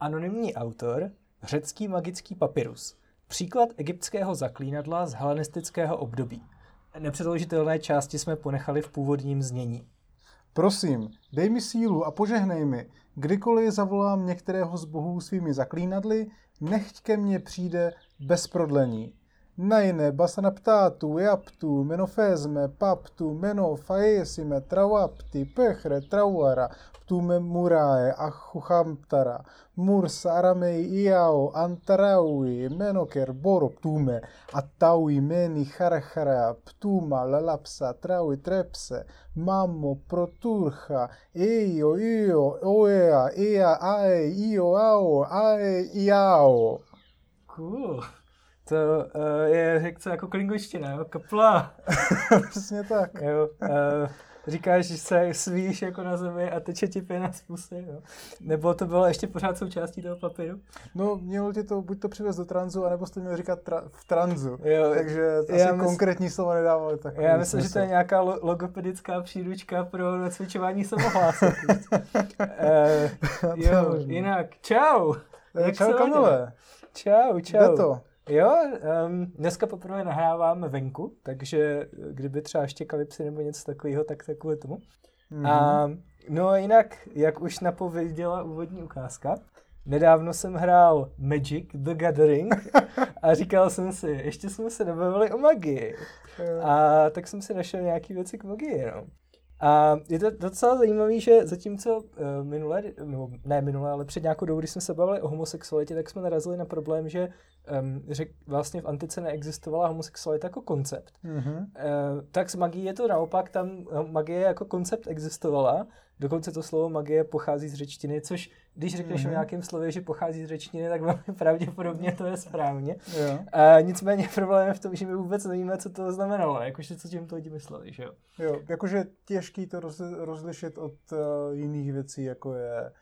Anonymní autor, řecký magický papyrus. Příklad egyptského zaklínadla z helenistického období. Nepředložitelné části jsme ponechali v původním znění. Prosím, dej mi sílu a požehnej mi. Kdykoliv zavolám některého z bohů svými zaklínadly, nechť ke mně přijde bez prodlení. να είναι μπασαναπτάτου, εαπτού, μενοφέσμε, πάπτου, μενοφαέσιμε, τραουάπτη, πέχρε, τραουάρα, πτου με μουράε, αχουχάμπταρα, μουρς αραμέ, ιάο, αντράουι, μένοκερ, μπόρο, πτούμε, ατάουι, μένη, χαραχαρά, πτούμα, λαλάψα, τράουι, τρέψε, μάμο, προτούρχα, έιο, είο οέα, έα, αε, είο αο, αε, ιάο. Cool. To uh, je řekce jako klingoština, jo? Kapla. Přesně tak. Jo, uh, říkáš, že se svíš jako na zemi a teče ti pěna z pusy, jo? Nebo to bylo ještě pořád součástí toho papíru? No, mělo ti to buď to přivez do tranzu, anebo jste měl říkat tra- v tranzu. Jo, Takže asi mysl- konkrétní slova nedávali tak. Já myslím, že to je nějaká lo- logopedická příručka pro nacvičování samohlásek. uh, jo, jinak, čau. Jak se Čau? Kamile. Čau, čau. Jde to? Jo, um, dneska poprvé nahráváme venku, takže kdyby třeba ještě kalipsy nebo něco takového, tak to kvůli tomu. Mhm. A, no a jinak, jak už napověděla úvodní ukázka, nedávno jsem hrál Magic the Gathering a říkal jsem si, ještě jsme se nebavili o magii. A tak jsem si našel nějaké věci k magii, no. A je to docela zajímavé, že zatímco uh, minule, no ne minule, ale před nějakou dobou, když jsme se bavili o homosexualitě, tak jsme narazili na problém, že um, řek, vlastně v antice neexistovala homosexualita jako koncept. Mhm. Uh, tak s magií je to naopak, tam magie jako koncept existovala, dokonce to slovo magie pochází z řečtiny, což když řekneš Mhm. o nějakém slově, že pochází z řečtiny, tak velmi pravděpodobně to je správně. Jo. A nicméně problém je v tom, že my vůbec nevíme, co to znamenalo, jakože co tím to lidi mysleli, že jo. jo, jakože těžký to roz, rozlišit od uh, jiných věcí, jako je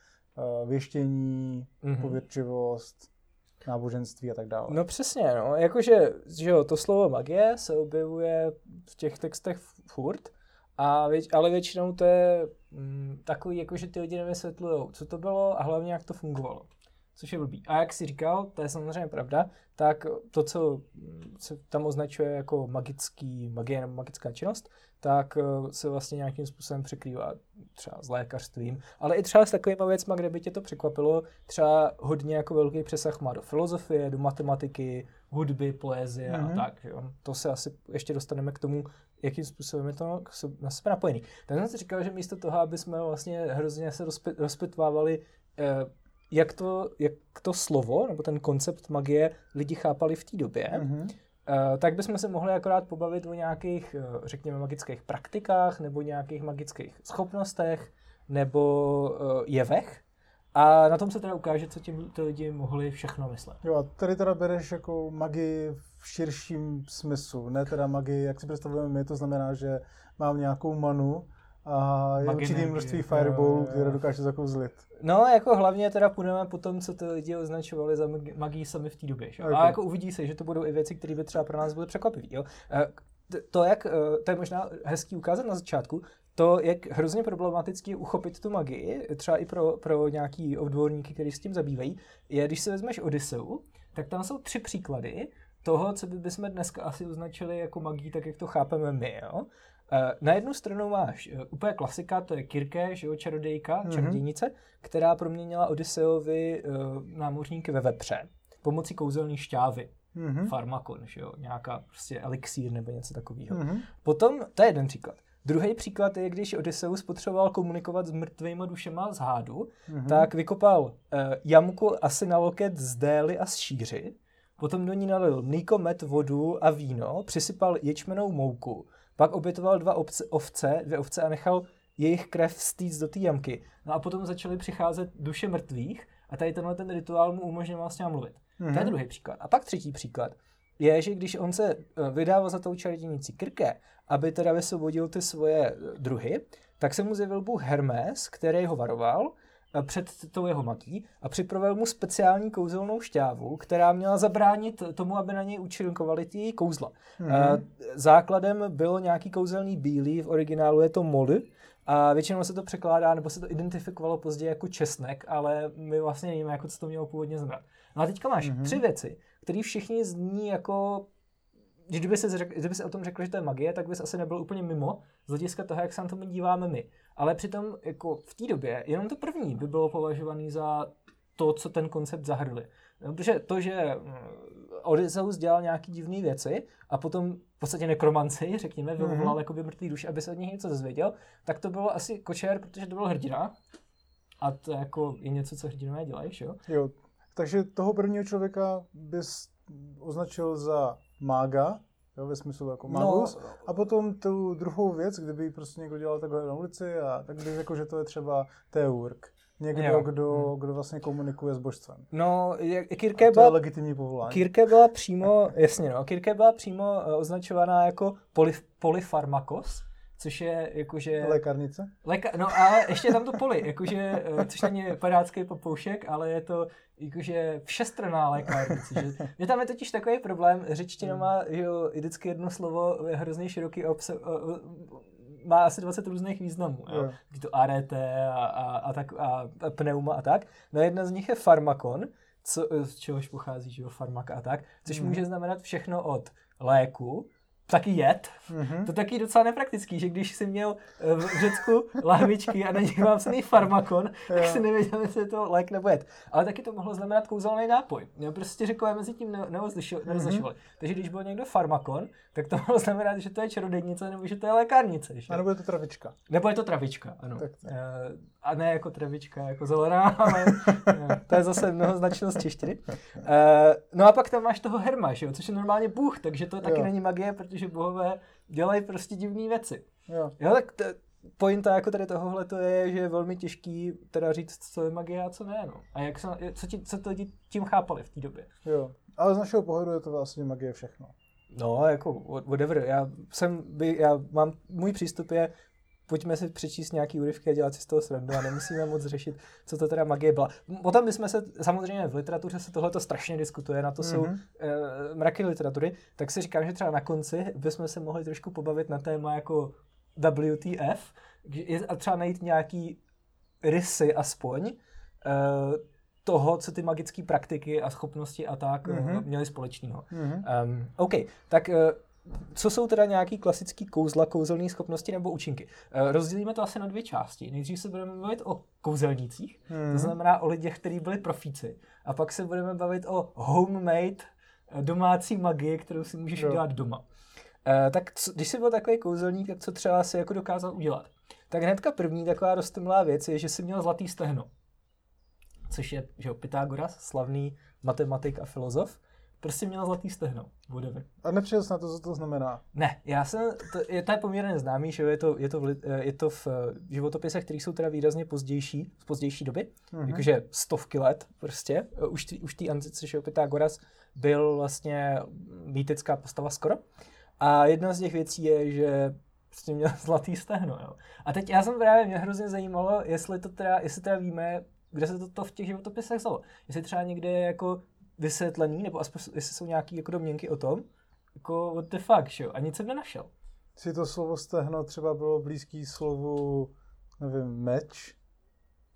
uh, věštění, Mhm. pověrčivost, náboženství a tak dále. No přesně, no, jakože, že jo, to slovo magie se objevuje v těch textech furt, a věč, ale většinou to je mm, takový, jako že ty lidi nevysvětlují, co to bylo a hlavně jak to fungovalo. Což je blbý. A jak jsi říkal, to je samozřejmě pravda, tak to, co se tam označuje jako magický, magie nebo magická činnost, tak eh, se vlastně nějakým způsobem překrývá třeba s lékařstvím, ale i třeba s takovými věcmi, kde by tě to překvapilo, třeba hodně jako velký přesah má do filozofie, do matematiky, hudby, poezie Mhm. a tak. Jo. To se asi ještě dostaneme k tomu, jakým způsobem je to na sebe napojený. Tak jsem si říkal, že místo toho, aby jsme vlastně hrozně se rozpit, rozpitvávali, eh, jak to, jak to slovo, nebo ten koncept magie lidi chápali v té době, Mhm. Eh, tak bychom se mohli akorát pobavit o nějakých, eh, řekněme, magických praktikách nebo nějakých magických schopnostech nebo eh, jevech. A na tom se teda ukáže, co tím ty lidi mohli všechno myslet. Jo, a tady teda bereš jako magii v širším smyslu, ne teda magii, jak si představujeme my, to znamená, že mám nějakou manu a je určitý množství Jo, fireballů, které dokáže zakouzlit. No, jako hlavně teda půjdeme po tom, co ty lidi označovali za magi- magii sami v té době. Že? Ok. A jako uvidí se, že to budou i věci, které by třeba pro nás byly překvapivé. Jo? Eh, To, jak, eh, to je možná hezký ukázat na začátku, to, jak hrozně problematický je uchopit tu magii, třeba i pro, pro nějaký odborníky, kteří s tím zabývají, je, když si vezmeš Odysseu, tak tam jsou tři příklady toho, co by bychom dneska asi označili jako magii, tak jak to chápeme my. Jo? Eh, Na jednu stranu máš eh, úplně klasika, to je Kirke, že jo, čarodejka, Mhm. čarodějnice, která proměnila Odysseovi eh, námořníky ve vepře pomocí kouzelné šťávy, Mhm. farmakon, že jo, nějaká prostě elixír nebo něco takového. Mhm. Potom, to je jeden příklad. Druhý příklad je, když Odysseus potřeboval komunikovat s mrtvýma dušema z hádu, Mhm. tak vykopal uh, jamku asi na loket z dély a z šíři, potom do ní nalil mlíko, med, vodu a víno, přisypal ječmenou mouku, pak obětoval dva obce, ovce, dvě ovce a nechal jejich krev stýct do té jamky. No a potom začaly přicházet duše mrtvých a tady tenhle ten rituál mu umožňoval s ním mluvit. To je Mhm. druhý příklad. A pak třetí příklad je, že když on se eh, vydával za tou čarodějnicí Krke, aby teda vysvobodil ty svoje eh, druhy, tak se mu zjevil bůh Hermes, který ho varoval před tou jeho magií a připravil mu speciální kouzelnou šťávu, která měla zabránit tomu, aby na něj účinkovaly ty její kouzla. Mhm. Eh, Základem bylo nějaký kouzelný bílý, v originálu je to moly, A většinou se to překládá, nebo se to identifikovalo později jako česnek, ale my vlastně nevíme, jako co to mělo původně znamenat. No a teďka máš mm-hmm. tři věci, které všichni zní jako když kdyby se, kdyby se o tom řekl, že to je magie, tak bys asi nebyl úplně mimo z hlediska toho, jak se na tomu díváme my. Ale přitom jako v té době jenom to první by bylo považované za to, co ten koncept zahrnuli. No, protože to, že mm, Odysseus dělal nějaký divné věci a potom v podstatě nekromanci, řekněme, vyvolal mm-hmm. jakoby mrtvý duši, aby se od nich něco dozvěděl, tak to bylo asi kočer, protože to byl hrdina. A to jako je něco, co hrdinové dělají, jo? Jo, takže toho prvního člověka bys označil za mága, jo, ve smyslu jako magus. No, a potom tu druhou věc, kdyby prostě někdo dělal takhle na ulici, a tak bych řekl, že to je třeba teurk. Někdo, jo. kdo, hmm. kdo vlastně komunikuje s božstvem. No, Kirke byla, legitimní povolání. Kirke byla přímo, jasně no, Kirke byla přímo eh, označovaná jako polyf, polyfarmakos, což je jakože... Lékárnice? Léka, no ale ještě tam to poli, jakože, eh, což není padácký popoušek, ale je to jakože všestraná lékárnice. Že, že tam je totiž takový problém, řečtina má jo, vždycky jedno slovo je hrozně široký obse, má asi 20 různých významů. Jo? Yeah. to arete a, a, a, tak, a, a pneuma a tak. No jedna z nich je farmakon, co, z čehož pochází, že jo, farmaka a tak, což mm. může znamenat všechno od léku, taky jed. Mm-hmm. To taky docela nepraktický, že když jsi měl eh, v Řecku lahvičky a na nich mám celý farmakon, tak si nevěděl, jestli je to lék nebo jed. Ale taky to mohlo znamenat kouzelný nápoj. Jo, prostě řekové mezi tím ne- nerozlišovali. Mm-hmm. Takže když byl někdo farmakon, tak to mohlo znamenat, že to je čarodejnice nebo že to je lékárnice. Že? A nebo je to travička. Nebo je to travička, ano. Tak, tak. Uh, a ne jako travička, jako zelená, ale uh, to je zase mnohoznačnost češtiny. Uh, no a pak tam máš toho herma, že jo, což je normálně bůh, takže to taky jo. není magie, protože bohové dělají prostě divné věci. Jo. jo tak t- pointa jako tady tohohle to je, že je velmi těžký teda říct, co je magie a co ne. No. A jak se, co, ti, co to lidi tím chápali v té době. Jo, ale z našeho pohledu je to vlastně magie všechno. No, jako whatever. Já jsem, by, já mám, můj přístup je, pojďme si přečíst nějaký úryvky a dělat si z toho srandu a nemusíme moc řešit, co to teda magie byla. Potom bychom se, samozřejmě v literatuře se tohle strašně diskutuje, na to mm-hmm. jsou uh, mraky literatury, tak si říkám, že třeba na konci bychom se mohli trošku pobavit na téma jako WTF a třeba najít nějaký rysy aspoň uh, toho, co ty magické praktiky a schopnosti a tak mm-hmm. měly společného. Mm-hmm. Um, OK, tak uh, co jsou teda nějaký klasický kouzla, kouzelné schopnosti nebo účinky? Uh, rozdělíme to asi na dvě části. Nejdřív se budeme bavit o kouzelnících, mm-hmm. to znamená o lidech, kteří byli profíci. A pak se budeme bavit o homemade domácí magii, kterou si můžeš no. udělat doma. Uh, tak co, když jsi byl takový kouzelník, tak co třeba si jako dokázal udělat? Tak hnedka první taková rostomilá věc je, že jsi měl zlatý stehno. Což je, že jo, Pythagoras, slavný matematik a filozof, prostě měl zlatý stehno. Whatever. A nepřijel jsi na to, co to znamená? Ne, já jsem, to je, to je poměrně známý, že je to, je to, v, je to v životopisech, které jsou teda výrazně pozdější, z pozdější doby, mm-hmm. jakože stovky let prostě, už, tý, už tý antice, že Pythagoras byl vlastně mýtická postava skoro. A jedna z těch věcí je, že prostě měl zlatý stehno. Jo. A teď já jsem právě, mě hrozně zajímalo, jestli to teda, jestli teda víme, kde se to, to v těch životopisech vzalo. Jestli třeba někde jako vysvětlený, nebo aspoň jestli jsou nějaké jako domněnky o tom, jako what the fuck, že jo? A nic jsem nenašel. Si to slovo stehno třeba bylo blízký slovu, nevím, meč,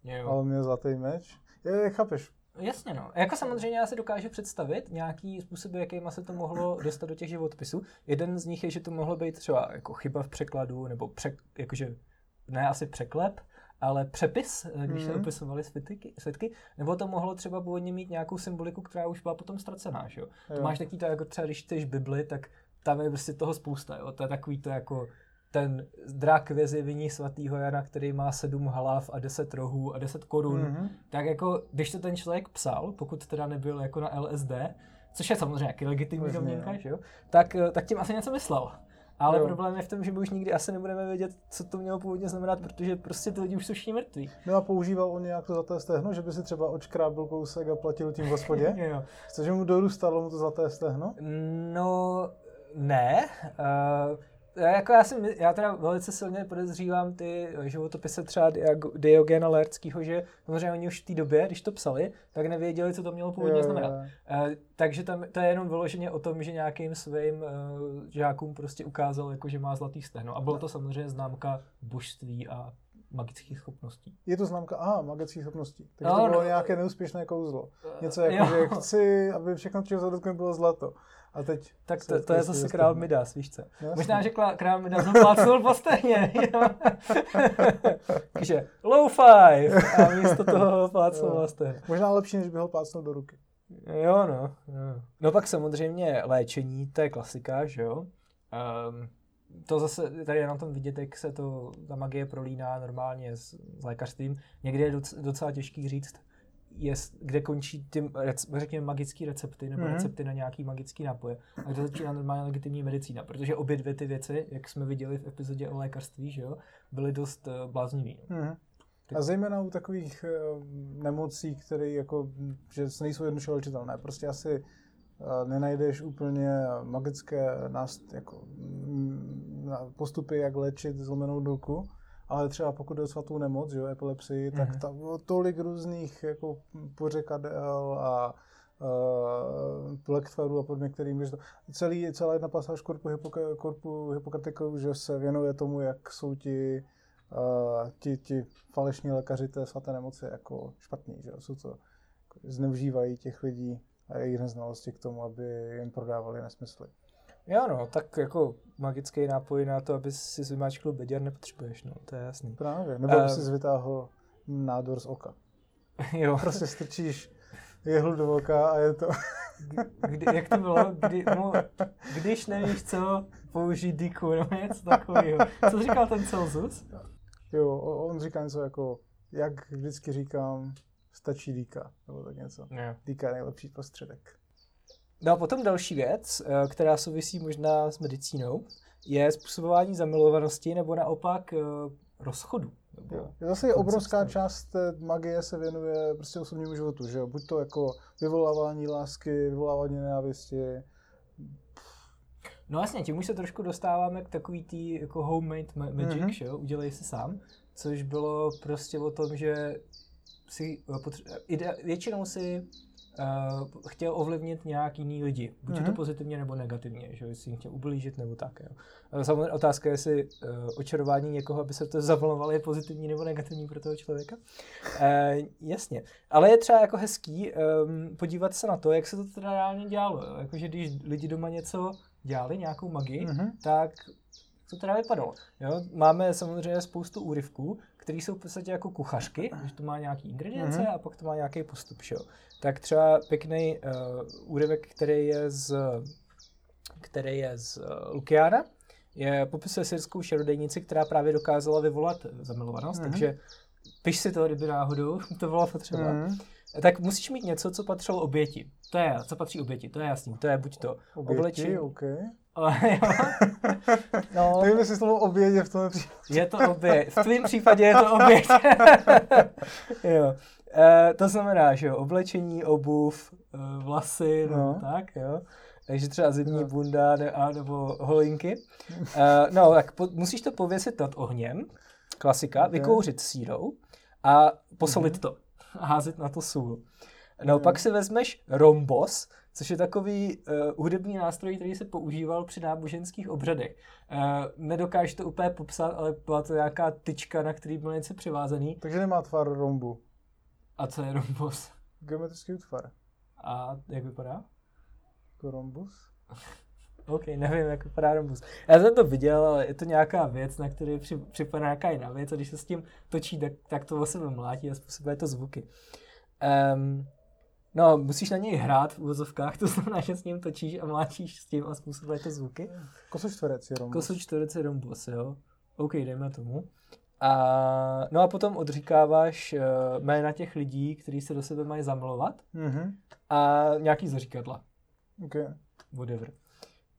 jo. ale měl zlatý meč. Je, chápeš, Jasně no. Jako samozřejmě já si dokážu představit nějaký způsoby, jakýma se to mohlo dostat do těch životopisů. Jeden z nich je, že to mohlo být třeba jako chyba v překladu, nebo pře, jakože ne asi překlep, ale přepis, eh, když mm-hmm. se mhm. opisovali svědky, svědky, nebo to mohlo třeba původně mít nějakou symboliku, která už byla potom ztracená, že jo? jo. To máš taky to, jako třeba když čteš Bibli, tak tam je prostě toho spousta, jo? To je takový to jako ten drak ve zjevení svatého Jana, který má sedm hlav a deset rohů a deset korun, mm-hmm. tak jako, když to ten člověk psal, pokud teda nebyl jako na LSD, což je samozřejmě jaký legitimní domněnka, že jo, tak, eh, tak tím asi něco myslel. Ale jo. problém je v tom, že my už nikdy asi nebudeme vědět, co to mělo původně znamenat, protože prostě ty lidi už jsou všichni mrtví. No a používal on nějak to zlaté stehno, že by si třeba očkrábil kousek a platil tím v hospodě? jo. Cože mu dorůstalo mu to zlaté stehno? No, ne. Uh, já, jako já, si, já teda velice silně podezřívám ty životopise třeba Diogena Laertskýho, že samozřejmě oni už v té době, když to psali, tak nevěděli, co to mělo původně znamenat. jo. Eh, takže tam, to je jenom vyloženě o tom, že nějakým svým uh, žákům prostě ukázal, jako, že má zlatý stehno. A bylo to samozřejmě známka božství a magických schopností. Je to známka, aha, magických schopností. Takže No, to bylo no. nějaké neúspěšné kouzlo. Něco Eh, jako, jo. že chci, aby všechno, čeho se dotknu, bylo zlato. A teď... Tak to, to je zase král Midas, víš co? Jasně. Možná, že král- Midas ho plácnul po stehně. jo. Takže low five a místo toho plácnul po stehně. Možná lepší, než by ho plácnul do ruky. Jo, no. Jo. No pak samozřejmě léčení, to je klasika, že jo. Um, to zase, tady na tom vidět, jak se to, ta magie prolíná normálně s, s lékařstvím. Někdy je doc, docela těžký říct, je, kde končí ty, řekněme, magické recepty nebo Mhm. mm-hmm. recepty na nějaký magický nápoje a kde začíná normálně legitimní medicína, protože obě dvě ty věci, jak jsme viděli v epizodě o lékařství, že jo, byly dost uh, bláznivý. Mhm. A zejména u takových eh, nemocí, které jako, že nejsou jednoduše léčitelné. Prostě asi eh, nenajdeš úplně magické nást, jako, mm, na- postupy, jak léčit zlomenou ruku, ale třeba pokud jde o svatou nemoc, jo, epilepsii, tak Mhm. tam tolik různých jako pořekadel a uh, plektvarů a podobně, kterým můžeš to... Celý, celá jedna pasáž korpu, hypoka, korpu hypokratikou, že se věnuje tomu, jak jsou ti uh, ti, ti falešní lékaři té svaté nemoci jako špatní, že? Jsou to, jako, zneužívají těch lidí a jejich neznalosti k tomu, aby jim prodávali nesmysly. Jo no, tak jako magický nápoj na to, aby si vymáčkl beděr, nepotřebuješ, no, to je jasný. Právě. Nebo aby Eh. si vytáhl nádor z oka. jo, Prostě strčíš jehlu do oka a je to... Kdy, jak to bylo? Kdy, no, když nevíš co, použij diku nebo něco takového. Co říkal ten Celsus? jo, on říká něco jako, jak vždycky říkám, stačí dýka, nebo tak něco. Ne. Dýka je nejlepší prostředek. No a potom další věc, eh, která souvisí možná s medicínou, je způsobování zamilovanosti nebo naopak eh, rozchodu. Nebo Jo. Zase je obrovská část té magie se věnuje prostě osobnímu životu, že jo? Buď to jako vyvolávání lásky, vyvolávání nenávisti. No jasně, tím už se trošku dostáváme k takový tý jako homemade ma- magic, Mhm. mm-hmm. jo, udělej si sám, což bylo prostě o tom, že si eh, potře- ide- většinou si uh, chtěl ovlivnit nějak jiný lidi, buď mm-hmm. to Mhm. pozitivně nebo negativně, že jestli jim chtěl ublížit nebo tak, jo. Samozřejmě otázka je, jestli uh, očarování někoho, aby se to zavoloval, je pozitivní nebo negativní pro toho člověka. Uh, jasně, ale je třeba jako hezký um, podívat se na to, jak se to teda reálně dělalo, jo? jakože když lidi doma něco dělali, nějakou magii, Mhm. tak to teda vypadalo. Jo? Máme samozřejmě spoustu úryvků, které jsou v podstatě jako kuchařky, že to má nějaký ingredience Mhm. a pak to má nějaký postup. Že jo? Tak třeba pěkný uh, úryvek, který je z, který je z uh, Lukiana, je popisuje syrskou čarodejnici, která právě dokázala vyvolat zamilovanost, Mhm. takže piš si to, kdyby náhodou to bylo potřeba. Mhm. Tak musíš mít něco, co patřilo oběti. To je, co patří oběti, to je jasný. To je buď to Oběti, oblečení. OK. Ale jo. No, Nevím, jestli slovo obědě v tom případě. je to oběť. V tvém případě je to oběť. jo. E, to znamená, že jo, oblečení, obuv, e, vlasy, nebo No. tak, jo. Takže třeba zimní Jo. bunda ne, a nebo holinky. E, no, tak po, musíš to pověsit nad ohněm, klasika, Ok. vykouřit sírou a posolit Mhm. to. A házet na to sůl. No, Jo. pak si vezmeš rombos, což je takový uh, hudební nástroj, který se používal při náboženských obřadech. Uh, nedokážu to úplně popsat, ale byla to nějaká tyčka, na který byl něco přivázaný. Takže nemá tvar rombu. A co je rombos? Geometrický útvar. A jak vypadá? Jako rombus. OK, nevím, jak vypadá rombus. Já jsem to viděl, ale je to nějaká věc, na který při, připadá nějaká jiná věc a když se s tím točí, tak, tak to o sebe mlátí a způsobuje to zvuky. Um, no, musíš na něj hrát v uvozovkách, to znamená, že s ním točíš a mláčíš s tím a způsobuje to zvuky. Kosočtverec je rombus. Kosu čtverec rombus, jo. OK, dejme tomu. A, no a potom odříkáváš uh, jména těch lidí, kteří se do sebe mají zamilovat Mhm. a nějaký zaříkadla. OK. whatever.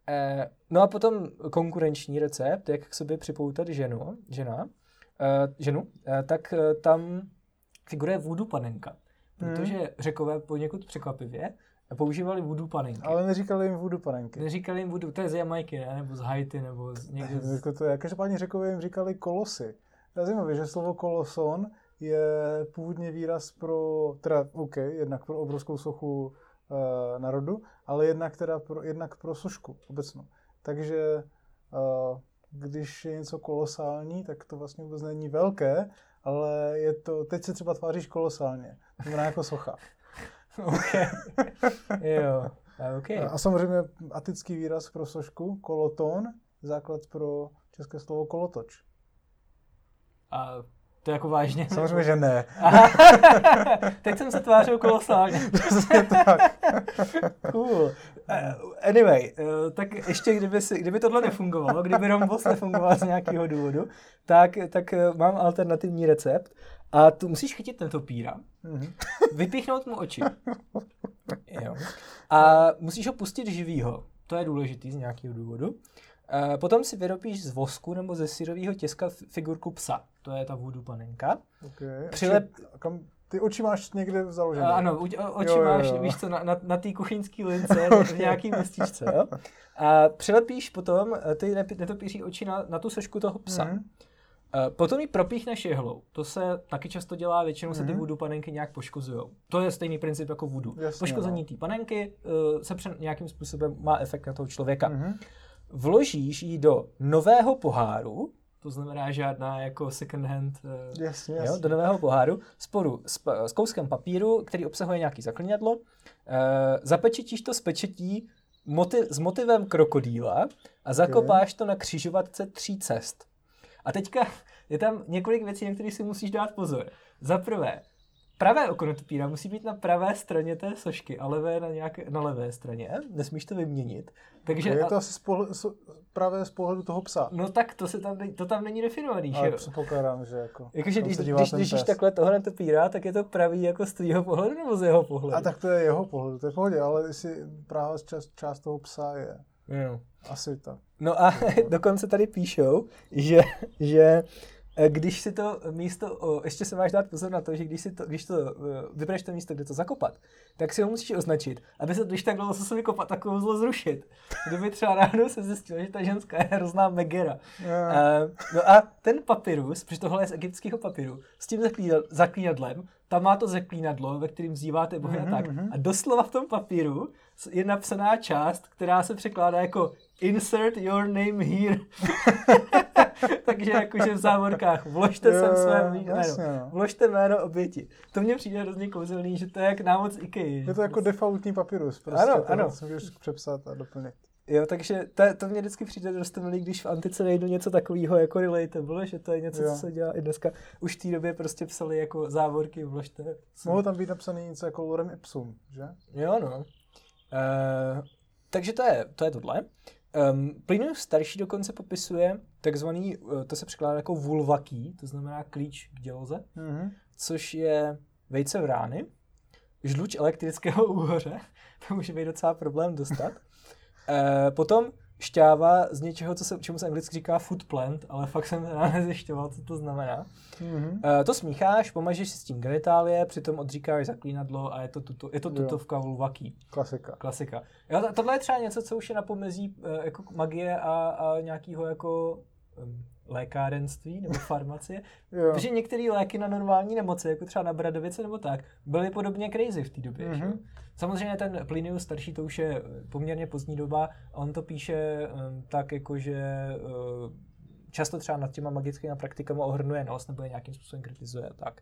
Eh, no a potom konkurenční recept, jak k sobě připoutat ženu, žena, eh, ženu, eh, tak eh, tam figuruje voodoo panenka. Protože řekové poněkud překvapivě používali voodoo panenky. Ale neříkali jim voodoo panenky. Neříkali jim voodoo, to je z Jamajky, ne? nebo z Haiti, nebo z někde z... Jako to je, každopádně řekové jim říkali kolosy. To je zajímavé, že slovo koloson je původně výraz pro, teda OK, jednak pro obrovskou sochu uh, národu, ale jednak, teda pro, jednak pro sošku obecnou. Takže uh, když je něco kolosální, tak to vlastně vůbec není velké, ale je to, teď se třeba tváříš kolosálně. Znamená jako socha. OK. jo. Okay. A samozřejmě atický výraz pro sošku, koloton, základ pro české slovo kolotoč. A to je jako vážně. Samozřejmě, že ne. Teď jsem se tvářil kolosálně. tak. cool. Uh, anyway, uh, tak ještě kdyby, si, kdyby tohle nefungovalo, kdyby Rombos nefungoval z nějakého důvodu, tak, tak uh, mám alternativní recept. A tu musíš chytit ten topíra, mm-hmm. vypíchnout mu oči. jo. A musíš ho pustit živýho. To je důležitý z nějakého důvodu. Uh, potom si vyrobíš z vosku nebo ze syrového těska figurku psa. To je ta voodoo panenka. Okay. Přilep... Kam, ty oči máš někde založené? Uh, ano, oči jo, jo, máš, jo. víš co, na, na, na té kuchyňské lince, okay. v nějaký městíčce. Jo? A přilepíš potom eh, ty netopíří oči na, na tu sešku toho psa. Uh, potom ji propíchneš jehlou. To se taky často dělá, většinou se ty mhm. voodoo panenky nějak poškozují. To je stejný princip jako voodoo. Jasně, Poškození no. té panenky uh, se před nějakým způsobem má efekt na toho člověka. Mm-hmm vložíš ji do nového poháru, to znamená žádná jako second hand, eh, jasně, jasně. Jo, do nového poháru, sporu s, s kouskem papíru, který obsahuje nějaký zaklínadlo, e, zapečetíš to s pečetí motiv, s motivem krokodýla a zakopáš okay. to na křižovatce tří cest. A teďka je tam několik věcí, na které si musíš dát pozor. Za prvé, pravé oko netopíra musí být na pravé straně té sošky a levé na, nějaké, na levé straně. Nesmíš to vyměnit. Takže je to asi z pohled, z, pravé z pohledu toho psa. No tak to, se tam, to tam není definovaný, Ale že jo? předpokládám, že jako... Jakože když, když, když když takhle toho netopíra, tak je to pravý jako z tvýho pohledu nebo z jeho pohledu? A tak to je jeho pohledu, to je v pohodě, ale jestli právě část, část toho psa je... Jo. Asi tak. No a dokonce tady píšou, že, že když si to místo, ještě se máš dát pozor na to, že když, si to, když to eh, vybereš to místo, kde to zakopat, tak si ho musíš označit, aby se, když tak dlouho se vykopat, tak ho zlo zrušit. Kdyby třeba ráno se zjistilo, že ta ženská je hrozná megera. Yeah. Uh, no a ten papirus, protože tohle je z egyptského papiru, s tím zaklínadlem, tam má to zaklínadlo, ve kterým vzýváte bohy mm-hmm, a tak. Mhm. A doslova v tom papíru je napsaná část, která se překládá jako insert your name here. Takže jakože v závorkách vložte sem své jméno. No. Vložte jméno oběti. To mně přijde hrozně kouzelný, že to je jak námoc IKEA. Je to jako prostě... defaultní papirus. Prostě ano, ano. Můžeš přepsat a doplnit. Jo, takže to, to mě vždycky přijde dost milý, když v antice nejdu něco takového jako relatable, že to je něco, jo. co se dělá i dneska. Už v té době prostě psali jako závorky, vložte. Mohlo tam být napsané něco jako lorem ipsum, že? Jo, no. Uh, takže to je, to je tohle. Um, Plinius starší dokonce popisuje takzvaný, uh, to se překládá jako vulvaký, to znamená klíč k děloze, mm-hmm. což je vejce v rány, žluč elektrického úhoře, to může být docela problém dostat. Uh, potom šťáva z něčeho, co se, čemu se anglicky říká food plant, ale fakt jsem teda nezjišťoval, co to znamená. Mm-hmm. Uh, to smícháš, pomažeš si s tím genitálie, přitom odříkáš zaklínadlo a je to, tuto, je to tutovka vulvaký. Klasika. Klasika. Jo, tohle je třeba něco, co už je na pomezí uh, jako magie a, a nějakého jako um, lékárenství nebo farmacie. Protože některé léky na normální nemoci, jako třeba na bradavice nebo tak, byly podobně crazy v té době. Mm-hmm. Samozřejmě ten Plinius starší, to už je poměrně pozdní doba, on to píše um, tak jako, že uh, často třeba nad těma magickými praktikami ohrnuje nos nebo je nějakým způsobem kritizuje tak.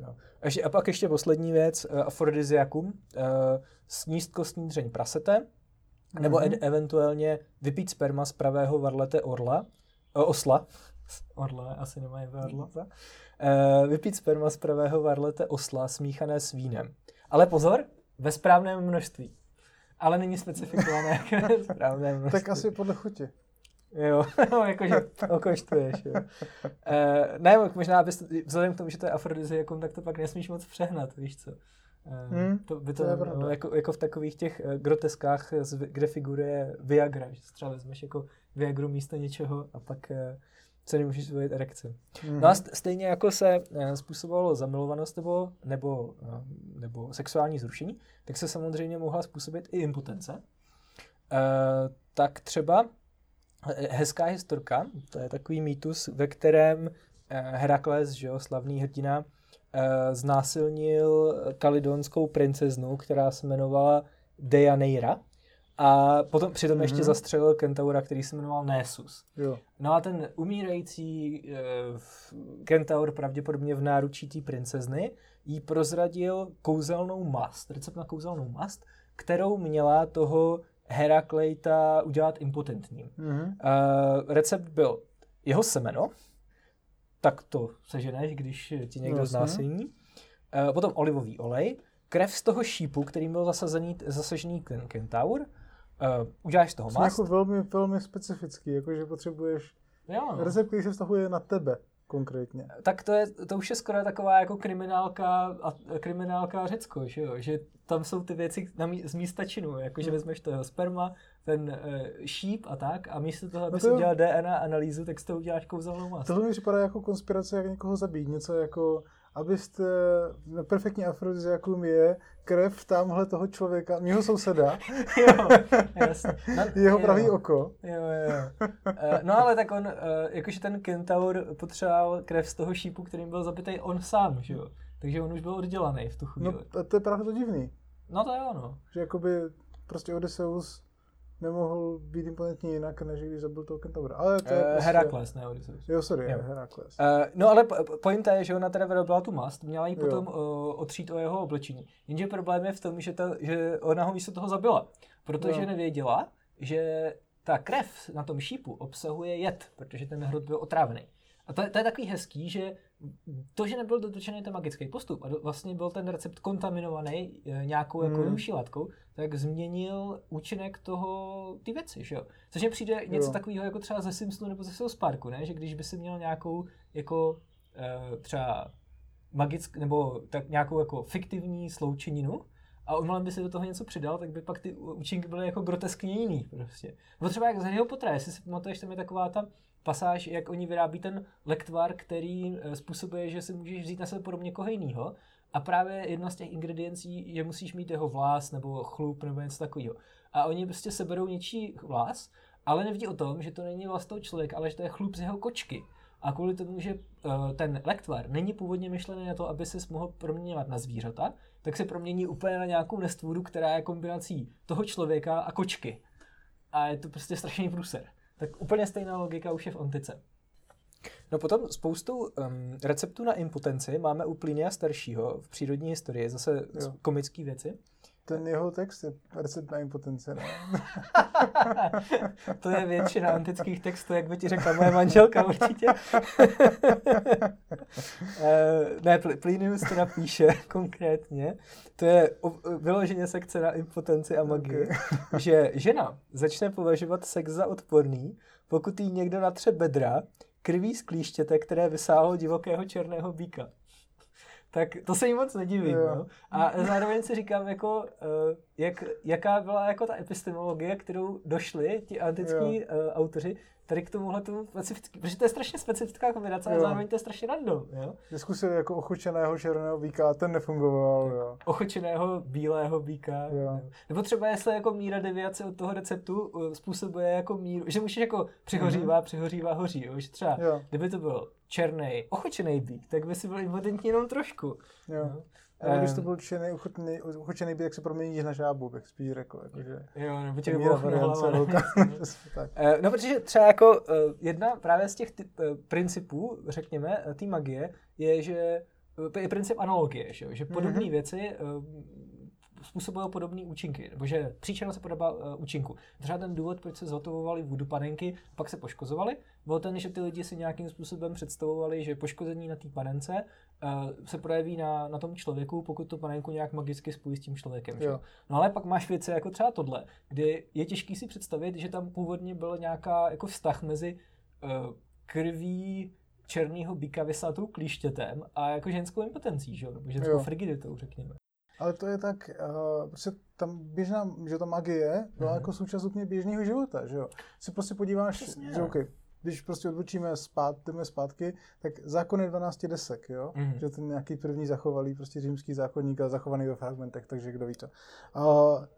No. Ještě, a pak ještě poslední věc, uh, afrodiziakum, uh, sníst kostní dřeň prasete, mm-hmm. nebo ed- eventuálně vypít sperma z pravého varlete orla, osla, orla, asi nemají varla, uh, vypít sperma z pravého varlete osla smíchané s vínem. Ale pozor, ve správném množství. Ale není specifikované, jaké správné množství. Tak asi podle chuti. Jo, no, jakože okoštuješ, jo. E, ne, možná bys, vzhledem k tomu, že to je afrodiziakum, tak to pak nesmíš moc přehnat, víš co. E, hmm, to by to, to no, jako, jako, v takových těch eh, groteskách, kde figuruje Viagra, že třeba vezmeš jako Viagru místo něčeho a pak, co nemůžeš zvojit erekci. Mm-hmm. No a stejně jako se uh, způsobovalo zamilovanost nebo, nebo, nebo sexuální zrušení, tak se samozřejmě mohla způsobit i impotence. Uh, tak třeba hezká historka, to je takový mýtus, ve kterém Herakles, že jo, slavný hrdina, znásilnil kalidonskou princeznu, která se jmenovala Deianeira a potom přitom mm-hmm. ještě mhm. zastřelil kentaura, který se jmenoval Nessus. Jo. No a ten umírající uh, kentaur pravděpodobně v náručí té princezny jí prozradil kouzelnou mast, recept na kouzelnou mast, kterou měla toho Heraklejta udělat impotentním. Mm-hmm. Uh, recept byl jeho semeno, tak to seženeš, když ti někdo no, znásilní. Uh, potom olivový olej, krev z toho šípu, kterým byl zasazený, zasažený kentaur, Uh, uděláš z toho mast. jako velmi, velmi specifický, jakože potřebuješ jo, no. recept, který se vztahuje na tebe konkrétně. Tak to, je, to už je skoro taková jako kriminálka, a, kriminálka Řecko, že jo? Že tam jsou ty věci na mí, z místa činu, jakože hmm. vezmeš toho sperma, ten uh, šíp a tak a místo toho, aby no to si udělal DNA analýzu, tak si to uděláš kouzelnou mast. Tohle mi připadá jako konspirace, jak někoho zabít, něco jako abyste, perfektní afrodiziakum je krev tamhle toho člověka, mýho souseda. jo, jasně. No, Jeho jo. pravý oko. Jo, jo. Uh, no ale tak on, uh, jakože ten kentaur potřeboval krev z toho šípu, kterým byl zabitý on sám, že jo. Takže on už byl oddělaný v tu chvíli. No to je právě to divný. No to je ono. Že jakoby prostě Odysseus nemohl být imponentní jinak, než když zabil toho kentaura. Ale to je uh, prostě... Herakles, ne Odysseus. Jo, sorry, jo. Herakles. Uh, no ale pointa je, že ona teda vyrobila tu mast, měla jí potom uh, otřít o jeho oblečení. Jenže problém je v tom, že, ta, že ona ho místo toho zabila, protože jo. nevěděla, že ta krev na tom šípu obsahuje jed, protože ten hrot byl otrávený. A to, to je takový hezký, že to, že nebyl dodrčený ten magický postup a vlastně byl ten recept kontaminovaný e, nějakou jako mm. látkou, tak změnil účinek toho, ty věci, že jo? Což mi přijde něco takového jako třeba ze Simpsonu nebo ze South Parku, ne? Že když by si měl nějakou jako e, třeba magick, nebo tak nějakou jako fiktivní sloučeninu, a on by si do toho něco přidal, tak by pak ty účinky byly jako groteskně jiný prostě. Nebo třeba jak z Harryho Pottera, jestli si pamatuješ, tam je taková ta pasáž, jak oni vyrábí ten lektvar, který eh, způsobuje, že si můžeš vzít na sebe podobně někoho jiného. A právě jedna z těch ingrediencí je, musíš mít jeho vlas nebo chlup nebo něco takového. A oni prostě seberou něčí vlas, ale nevidí o tom, že to není vlast toho člověka, ale že to je chlup z jeho kočky. A kvůli tomu, že uh, ten lektvar není původně myšlený na to, aby se mohl proměňovat na zvířata, tak se promění úplně na nějakou nestvůru, která je kombinací toho člověka a kočky. A je to prostě strašný průser. Tak úplně stejná logika už je v antice. No potom spoustu um, receptů na impotenci máme u Plinia staršího v přírodní historii, zase komické věci. Ten jeho text je recept na impotenci, ne? to je většina antických textů, jak by ti řekla moje manželka určitě. uh, ne, Plinius to napíše konkrétně. To je vyloženě sekce na impotenci a magii. Okay. že žena začne považovat sex za odporný, pokud jí někdo natře bedra krví z klíštěte, které vysálo divokého černého býka tak to se jí moc nedivím. No? A zároveň si říkám, jako, uh, jak, jaká byla jako ta epistemologie, kterou došli ti antickí uh, autoři tady k tomuhle tomu specifický, protože to je strašně specifická kombinace a zároveň to je strašně random. Jo? Zkusili jako ochočeného černého býka, ten nefungoval. Jo. Ochočeného bílého býka. Jo. Jo. Nebo třeba jestli jako míra deviace od toho receptu uh, způsobuje jako míru, že můžeš jako přihořívá, mm-hmm. přihořívá, hoří. Jo? Že třeba, jo. kdyby to byl černý, ochočený bík, tak by si byl impotentní jenom trošku. Jo. jo? Ale když to byl černý, uchočený, uchočený bík, jak se proměníš na žábu, bych spíš řekl. Jakože jo, nebo tě variance eh, No, protože třeba jako eh, jedna právě z těch typ, eh, principů, řekněme, té magie, je, že je princip analogie, že, že podobné mm-hmm. věci způsobují podobné účinky, nebo že příčina se podobá uh, účinku. Třeba ten důvod, proč se zhotovovali vodu panenky, pak se poškozovali, byl ten, že ty lidi si nějakým způsobem představovali, že poškození na té panence uh, se projeví na, na tom člověku, pokud to panenku nějak magicky spojí s tím člověkem. Že? No ale pak máš věci jako třeba tohle, kdy je těžký si představit, že tam původně byl nějaká jako vztah mezi uh, krví černýho býka vysátou klíštětem a jako ženskou impotencí, že? nebo ženskou jo. frigiditou, řekněme. Ale to je tak, uh, prostě tam běžná, že ta magie byla mm-hmm. jako součást úplně běžného života, že jo. Si prostě podíváš, Přesně. že okay, když prostě odbočíme spát, jdeme zpátky, tak zákony 12 desek, jo? Mhm. Že ten nějaký první zachovalý prostě římský zákonník a zachovaný ve fragmentech, takže kdo ví to. A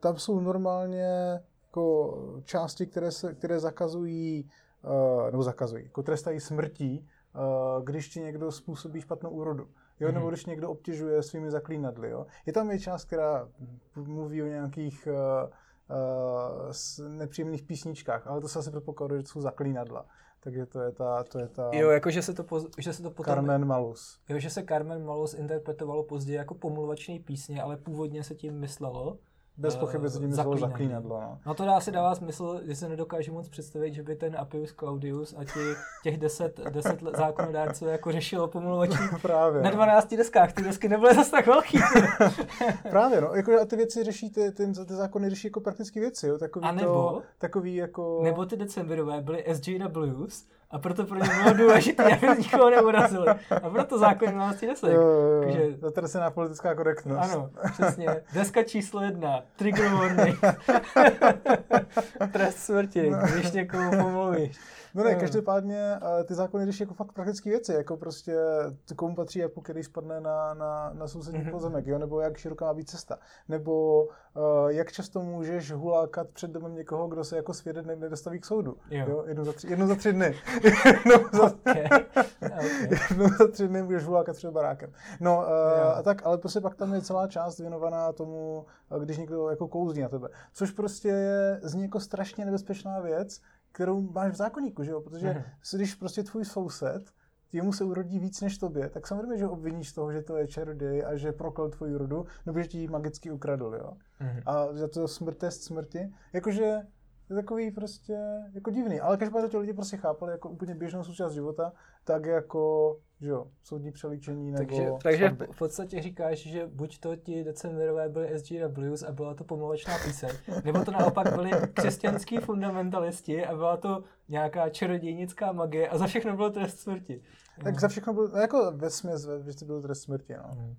tam jsou normálně jako části, které, se, které zakazují, uh, nebo zakazují, jako trestají smrtí, uh, když ti někdo způsobí špatnou úrodu. Jo, nebo Mhm. když někdo obtěžuje svými zaklínadly. Jo. Je tam i část, která mluví o nějakých uh, uh, s nepříjemných písničkách, ale to se asi předpokládá, že to jsou zaklínadla. Takže to je ta, to je ta Jo, jako že se to, poz, že se to potom... Carmen Malus. Jo, že se Carmen Malus interpretovalo později jako pomluvačný písně, ale původně se tím myslelo. Bez pochyby se tím myslelo zaklínadlo. No. No to dá si dává smysl, že se nedokážu moc představit, že by ten Appius Claudius a ti, těch deset, deset zákonodárců jako řešilo pomluvačný Právě. na no. 12 deskách. Ty desky nebyly zase tak velký. Právě, no. Jako, a ty věci řeší, ty, ty, ty zákony řeší jako praktické věci, jo. Takový A nebo- to, takový jako... Nebo ty decemberové byly SJWs a proto pro ně bylo důležité, aby nikoho neurazili. A proto zákon 12 desek. Jo, jo, jo. Takže- Zatracená politická korektnost. Ano, přesně. Deska číslo jedna. Trigger warning. Trest smrti, když někomu pomluvíš. No ne, Jo. každopádně eh, ty zákony řeší jako fakt praktické věci, jako prostě komu patří Apple, který spadne na, na, na sousední Mhm. pozemek, jo? nebo jak široká má být cesta, nebo uh, jak často můžeš hulákat před domem někoho, kdo se jako svědek ne- nedostaví k soudu. Jo. Jo? Jednou, za tři, jednou za tři dny. jednou, za, Okay. Okay. jednou za tři dny můžeš hulákat před barákem. No uh, Jo. a tak, ale prostě pak tam je celá část věnovaná tomu, když někdo jako kouzlí na tebe. Což prostě je zní jako strašně nebezpečná věc, kterou máš v zákonníku, že jo? Protože Mhm. si když prostě tvůj soused, jemu se urodí víc než tobě, tak samozřejmě, že obviníš z toho, že to je čaroděj a že proklel tvoji rodu, nebo že ti ji magicky ukradl, jo? Mhm. A za to smrt, test smrti, jakože je takový prostě jako divný, ale každopádně to lidi prostě chápali jako úplně běžnou součást života, tak jako, že jo, soudní přelíčení nebo Takže, takže svatby. v podstatě říkáš, že buď to ti decemberové byli SGWs a byla to pomluvačná píseň, nebo to naopak byli křesťanský fundamentalisti a byla to nějaká čarodějnická magie a za všechno bylo trest smrti. Tak za všechno bylo, jako ve směs, ve- vždycky byl trest smrti, no. Mhm.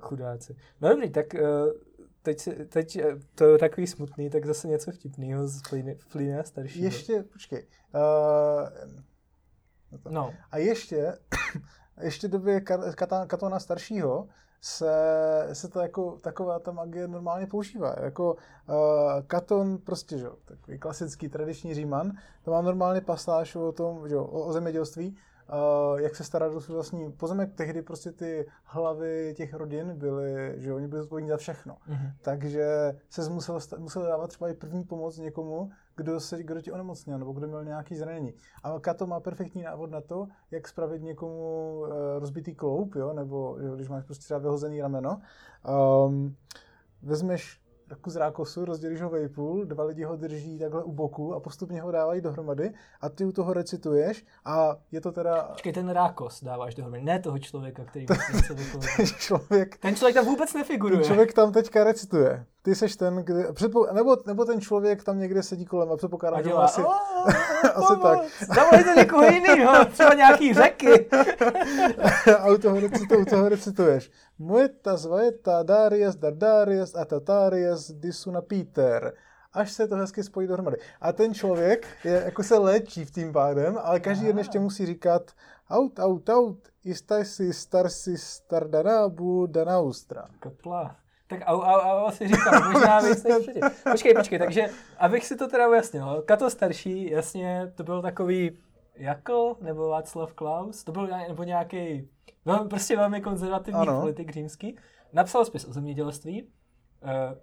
Chudáci. No dobrý, tak eh, teď, teď eh, to je takový smutný, tak zase něco vtipného z Flína staršího. Ještě, počkej, uh, No, A ještě, ještě době Katona staršího se, se to jako taková ta magie normálně používá. Jako uh, Katon prostě, že, takový klasický tradiční říman, to má normálně pasáž o tom, že, o, o zemědělství, uh, jak se stará o svůj vlastní pozemek. Tehdy prostě ty hlavy těch rodin byly, že oni byli zodpovědní za všechno. mhm. Takže se musel, musel dávat třeba i první pomoc někomu, kdo, se, kdo ti onemocněl nebo kdo měl nějaký zranění. A Kato má perfektní návod na to, jak spravit někomu uh, rozbitý kloup, jo? nebo jo, když máš prostě třeba vyhozený rameno. Um, vezmeš kus rákosu, rozdělíš ho vejpůl, dva lidi ho drží takhle u boku a postupně ho dávají dohromady a ty u toho recituješ a je to teda Počkej, ten rákos dáváš dohromady, ne toho člověka, který musí něco vykoupit. člověk, Ten člověk tam vůbec nefiguruje. Ten člověk tam teďka recituje. Ty seš ten, kde, předpo, nebo, nebo ten člověk tam někde sedí kolem a předpokládám, a že asi, asi tak. Zavolej to někoho jiného, třeba nějaký řeky. a u toho, recitu, u toho recituješ. Muetas vaeta Darius Dardarius a Tatarius Disuna Peter. Až se to hezky spojí dohromady. A ten člověk je, jako se léčí v tím pádem, ale každý den ještě musí říkat aut, aut, aut, istasi starsi stardanabu danaustra. Kapla. Tak au, au, au, asi říkám, možná víc než předtím. Počkej, počkej, takže abych si to teda ujasnil. Kato starší, jasně, to byl takový Jakl nebo Václav Klaus, to byl nebo nějaký velmi, prostě velmi konzervativní Ano. politik římský. Napsal spis o zemědělství, Uh,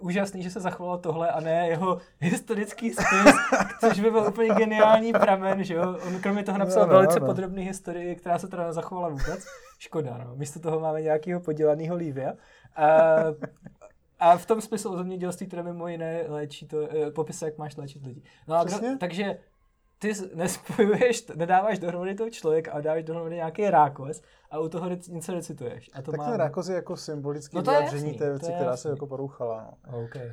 úžasný, že se zachovalo tohle a ne jeho historický spis, což by byl úplně geniální pramen, že jo? On kromě toho napsal Ano, velice ano. podrobný historii, která se teda nezachovala vůbec. Škoda, no. Místo toho máme nějakého podělaného Lívia. A, a v tom smyslu o zemědělství, které mimo jiné léčí to, eh, popisuje, jak máš léčit lidi. No a kdo, takže ty nespojuješ, nedáváš dohromady toho člověka, ale dáváš dohromady nějaký rákos a u toho rec- něco recituješ. A to Tak má... ten rákos je jako symbolický No vyjádření té věci, která se jako porouchala. No. Okay.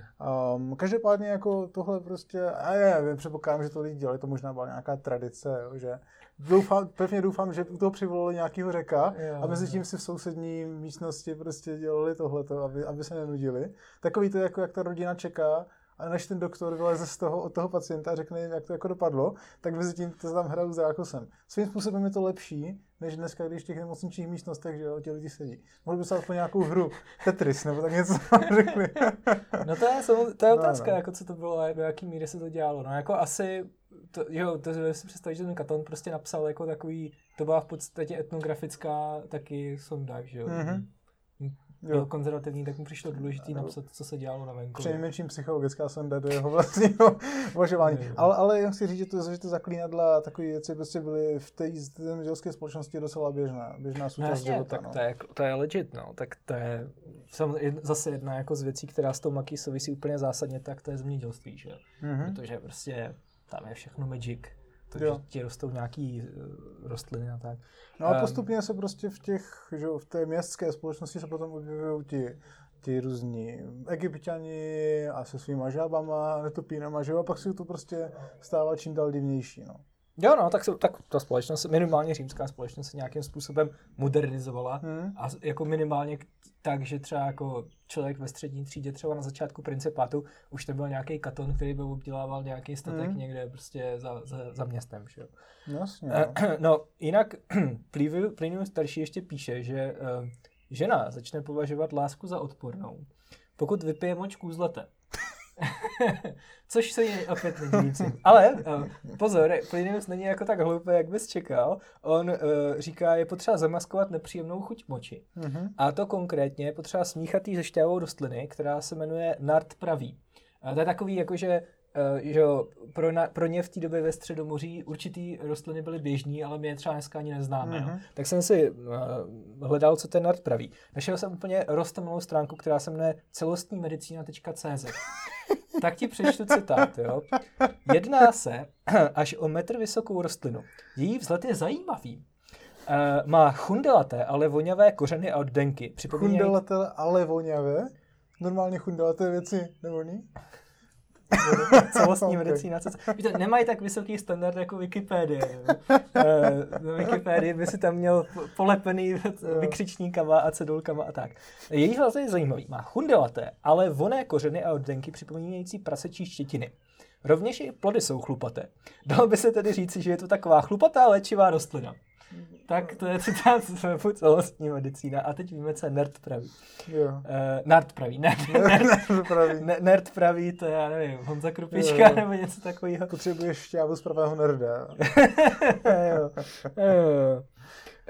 Um, každopádně jako tohle prostě, a já nevím, předpokládám, že to lidi dělali, to možná byla nějaká tradice, jo, že doufám, pevně doufám, že u toho přivolali nějakého řeka Jo, a mezi tím si v sousední místnosti prostě dělali tohleto, aby, aby se nenudili. Takový to, jako jak ta rodina čeká, a než ten doktor vyleze z toho, od toho pacienta a řekne jim, jak to jako dopadlo, tak mezi tím to tam hrajou za rákosem. Svým způsobem je to lepší, než dneska, když v těch nemocničních místnostech, že jo, ti lidi sedí. Mohli by se aspoň nějakou hru Tetris, nebo tak něco řekli. no to je, to je no, otázka, no, no. jako co to bylo a do jaký míry se to dělalo. No jako asi, to, jo, to si představit, že ten Katon prostě napsal jako takový, to byla v podstatě etnografická taky sonda, že jo. Mm-hmm byl konzervativní, tak mu přišlo důležité napsat, co se dělalo na venku. Přinejmenším psychologická sonda do jeho vlastního uvažování. ale, ale jen si říct, že to, že to zaklínadla takové věci prostě byly v té zemědělské společnosti docela běžná, běžná součást no, života. Tak no. to, je, to je legit, no. Tak to je zase jedna jako z věcí, která s tou maky souvisí úplně zásadně, tak to je zemědělství, že? Mm-hmm. Protože prostě tam je všechno magic takže jo. ti rostou nějaký uh, rostliny a tak. No a postupně se prostě v těch, že v té městské společnosti se potom objevují ti, ti různí egyptiani a se svýma žábama, netopínama, že a pak si to prostě stává čím dál divnější, no. Jo, no, tak, se, tak ta společnost, minimálně římská společnost se nějakým způsobem modernizovala hmm. a jako minimálně tak, že třeba jako člověk ve střední třídě třeba na začátku principátu už nebyl nějaký katon, který by obdělával nějaký statek hmm. někde prostě za, za, za městem, že jo. Jasně. No, no jinak Plinius starší ještě píše, že uh, žena začne považovat lásku za odpornou, pokud vypije moč kůzlete. Což se jí opět nedivím. Ale uh, pozor, Plinius není jako tak hloupý, jak bys čekal. On uh, říká, je potřeba zamaskovat nepříjemnou chuť moči. Mm-hmm. A to konkrétně je potřeba smíchat jí se šťávou rostliny, která se jmenuje nart pravý. A to je takový, jakože že jo, pro, na, pro ně v té době ve Středomoří určitý rostliny byly běžní, ale my je třeba dneska ani neznáme. Mm-hmm. Tak jsem si uh, hledal, co ten nart praví. Našel jsem úplně rostomilou stránku, která se jmenuje celostnímedicina.cz. tak ti přečtu citát, jo. Jedná se až o metr vysokou rostlinu. Její vzhled je zajímavý. Uh, má chundelaté, ale voňavé kořeny a oddenky. Chundelaté, ale voňavé? Normálně chundelaté věci nevoní? Celostní medicína. Co, víte, nemají tak vysoký standard jako Wikipedie. uh, na Wikipedii by si tam měl polepený vykřičníkama a cedulkama a tak. Její hlas je zajímavý. Má chundelaté, ale voné kořeny a oddenky připomínající prasečí štětiny. Rovněž i plody jsou chlupaté. Dalo by se tedy říci, že je to taková chlupatá léčivá rostlina. Tak to je citát z webu celostní medicína. A teď víme, co je nerd praví. Jo. Uh, nerd praví. Nerd, nerd, praví. nerd praví, to já nevím, Honza Krupička jo, jo. nebo něco takového. Potřebuješ šťávu z pravého nerda. jo. jo.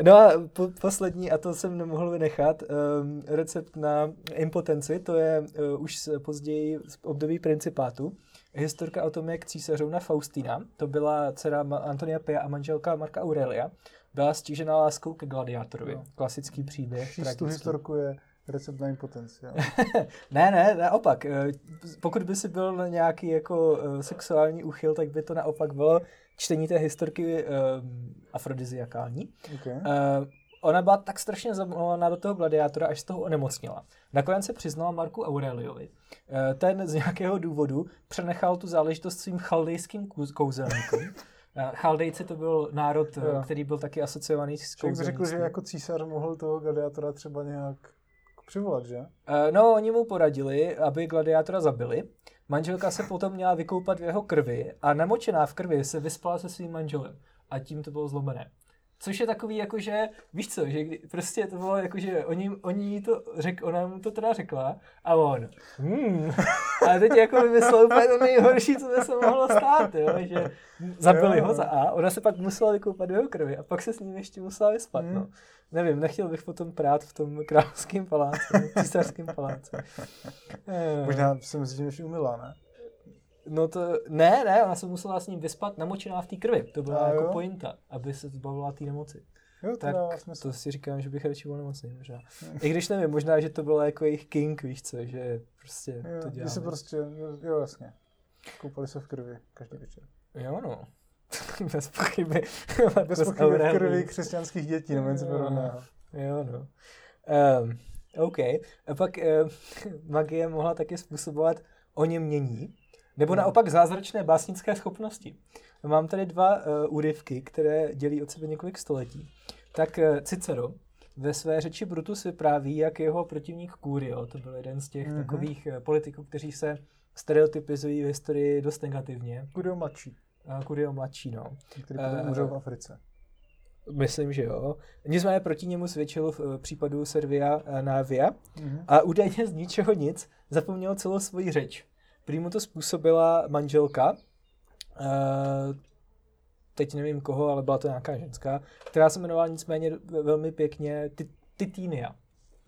No a po, poslední, a to jsem nemohl vynechat, um, recept na impotenci, to je uh, už později z období principátu. Historka o tom, jak císařovna Faustina, to byla dcera Antonia Pia a manželka Marka Aurelia, byla stížena láskou ke gladiátorovi. No. Klasický příběh. tu historku je recept na impotenci. ne, ne, naopak. Eh, pokud by si byl na nějaký jako eh, sexuální úchyl, tak by to naopak bylo čtení té historky um, afrodiziakální. Okay. Uh, ona byla tak strašně zamilovaná do toho gladiátora, až z toho onemocnila. Nakonec se přiznala Marku Aureliovi. Ten z nějakého důvodu přenechal tu záležitost svým chaldejským kouzelníkům Chaldejci to byl národ, eh, jo. který byl taky asociovaný s kouzelnictvím. řekl, že jako císař mohl toho gladiátora třeba nějak přivolat, že? Eh, no, oni mu poradili, aby gladiátora zabili. Manželka se potom měla vykoupat v jeho krvi a namočená v krvi se vyspala se svým manželem. A tím to bylo zlomené. Což je takový, jakože, víš co, že kdy, prostě to bylo jakože, oni, oni to řek, ona mu to teda řekla a on, hmm. A teď jako vymyslel úplně to nejhorší, co by se mohlo stát, jo, že zabili ho za A, ona se pak musela vykoupat do jeho krvi a pak se s ním ještě musela vyspat, no. Hmm. Nevím, nechtěl bych potom prát v tom královském paláci, císařském paláci. Možná si myslím, že umila, ne? No to, ne, ne, ona se musela s ním vyspat namočená v té krvi. To byla a jako jo? pointa, aby se zbavila té nemoci. Jo, to tak to si říkám, že bych radši byl nemocný možná. I když nevím, možná, že to bylo jako jejich king, víš co, že prostě jo, to dělá. se prostě, jo jasně, koupali se v krvi každý večer. Jo no, bez pochyby. bez pochyby v krvi křesťanských dětí, nebo něco podobného. Jo no. Um, OK. A pak um, magie mohla taky způsobovat oněmění, nebo naopak zázračné básnické schopnosti. Mám tady dva uh, úryvky, které dělí od sebe několik století. Tak uh, Cicero ve své řeči Brutus vypráví, jak jeho protivník Curio, to byl jeden z těch mm-hmm. takových eh, politiků, kteří se stereotypizují v historii dost negativně. Curio mladší. Curio mladší, no. Který potom uh, v Africe. Myslím, že jo. Nicméně proti němu svědčil v případu Servia Navia mm-hmm. a údajně z ničeho nic zapomněl celou svoji řeč. Prý mu to způsobila manželka, uh, teď nevím koho, ale byla to nějaká ženská, která se jmenovala nicméně velmi pěkně Titínia.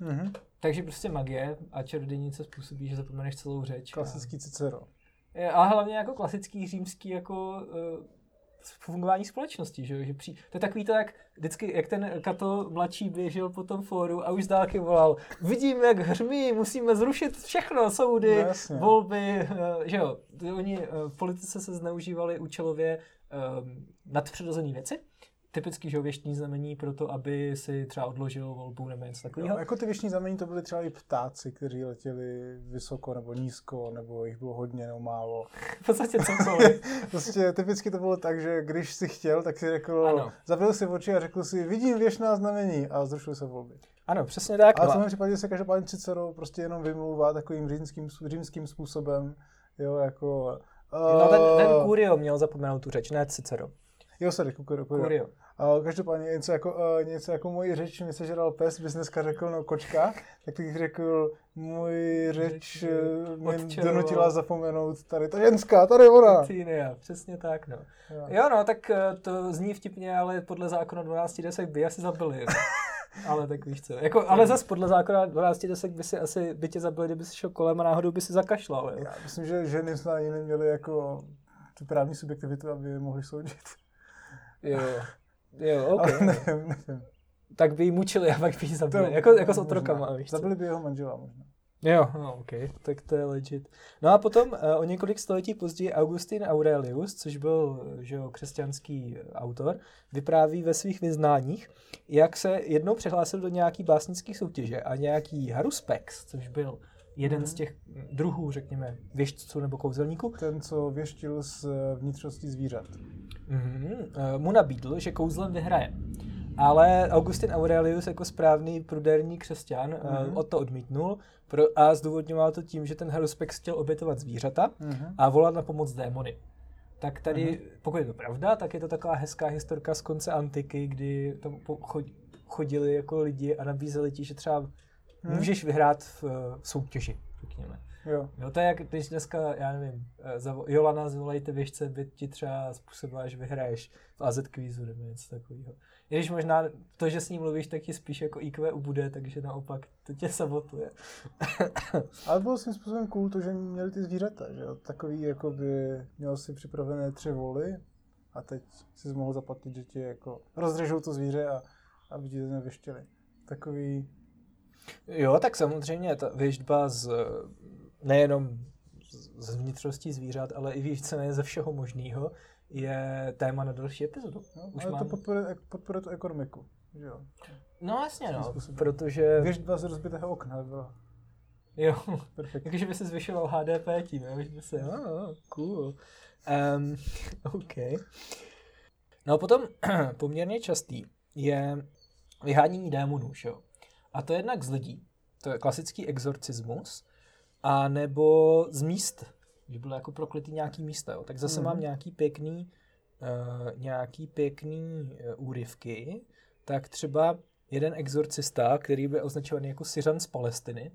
Mm-hmm. Takže prostě magie a čarodějnice způsobí, že zapomeneš celou řeč. Klasický a... Cicero. A hlavně jako klasický římský jako uh, fungování společnosti, že, že při, to je takový to, jak vždycky, jak ten Kato mladší běžel po tom fóru a už z dálky volal, vidím, jak hřmí, musíme zrušit všechno, soudy, no, volby, eh, že jo, oni eh, v politice se zneužívali účelově um, nadpřirozené věci, typický že věštní znamení pro to, aby si třeba odložil volbu nebo něco takového. jako ty věštní znamení to byly třeba i ptáci, kteří letěli vysoko nebo nízko, nebo jich bylo hodně nebo málo. v podstatě cokoliv. prostě typicky to bylo tak, že když si chtěl, tak si řekl, zavřel si oči a řekl si, vidím věšná znamení a zrušil se volby. Ano, přesně tak. Ale v tom případě se každopádně Cicero prostě jenom vymlouvá takovým římským, římským způsobem, jo, jako... Uh... No ten, ten Curio měl zapomenout tu řeč, ne Cicero. Jo, sorry, Curio. Curio. Uh, každopádně něco jako, uh, něco jako můj řeč mi sežral pes, bys dneska řekl no kočka, tak bych řekl můj řeč uh, mě donutila zapomenout tady ta ženská, tady ona. Cínia, přesně tak no. Jo. jo no, tak to zní vtipně, ale podle zákona 12 desek by asi zabili. ale tak víš co. Jako, ale zase podle zákona 12 desek by si asi by tě zabili, kdyby si šel kolem a náhodou by si zakašlal. Jo? Já myslím, že ženy snad ani neměly jako tu právní subjektivitu, aby mohli soudit. Jo. Jo, ok. Ale nevím, nevím. Tak by jí mučili a pak by jí zabili. To, jako, jako s otrokama, víš Zabili by jeho manžela možná. Jo, no, ok, tak to je legit. No a potom uh, o několik století později Augustin Aurelius, což byl že jo, křesťanský autor, vypráví ve svých vyznáních, jak se jednou přihlásil do nějaký básnický soutěže a nějaký Haruspex, což byl jeden mm. z těch druhů, řekněme, věštců nebo kouzelníků. Ten, co věštil z vnitřnosti zvířat. Mm-hmm. Mu nabídl, že kouzlem vyhraje. Ale Augustin Aurelius jako správný pruderní křesťan mm-hmm. o to odmítnul pro, a zdůvodňoval to tím, že ten Haruspex chtěl obětovat zvířata mm-hmm. a volat na pomoc démony. Tak tady, mm-hmm. pokud je to pravda, tak je to taková hezká historka z konce antiky, kdy tam chodili jako lidi a nabízeli ti, že třeba mm-hmm. můžeš vyhrát v, v soutěži, řekněme. Jo. jo. to je jak když dneska, já nevím, eh, za Jolana zvolejte věžce, by ti třeba způsobila, že vyhraješ v AZ kvízu nebo něco takového. I když možná to, že s ním mluvíš, tak ti spíš jako IQ ubude, takže naopak to tě sabotuje. Ale bylo svým způsobem cool to, že měli ty zvířata, že jo? Takový, jako by měl si připravené tři voly a teď si mohl zaplatit, že ti jako rozřežou to zvíře a aby ti to nevyštěli. Takový... Jo, tak samozřejmě ta věžba z nejenom z vnitřností zvířat, ale i víceméně ze všeho možného, je téma na další epizodu. No, Už ale mám... to podporuje, podporuje tu ekonomiku, že jo? No jasně, no, protože... Věžba z rozbitého okna byla. Jo, takže by se zvyšoval HDP tím, jo, že by se, oh, oh, cool. Um, OK. No a potom poměrně častý je vyhánění démonů, jo. A to jednak z lidí. To je klasický exorcismus, a nebo z míst, že bylo jako prokletý nějaký místa, jo. tak zase mm-hmm. mám nějaký pěkný, uh, nějaký pěkný uh, úryvky, tak třeba jeden exorcista, který byl označovaný jako Syřan z Palestiny,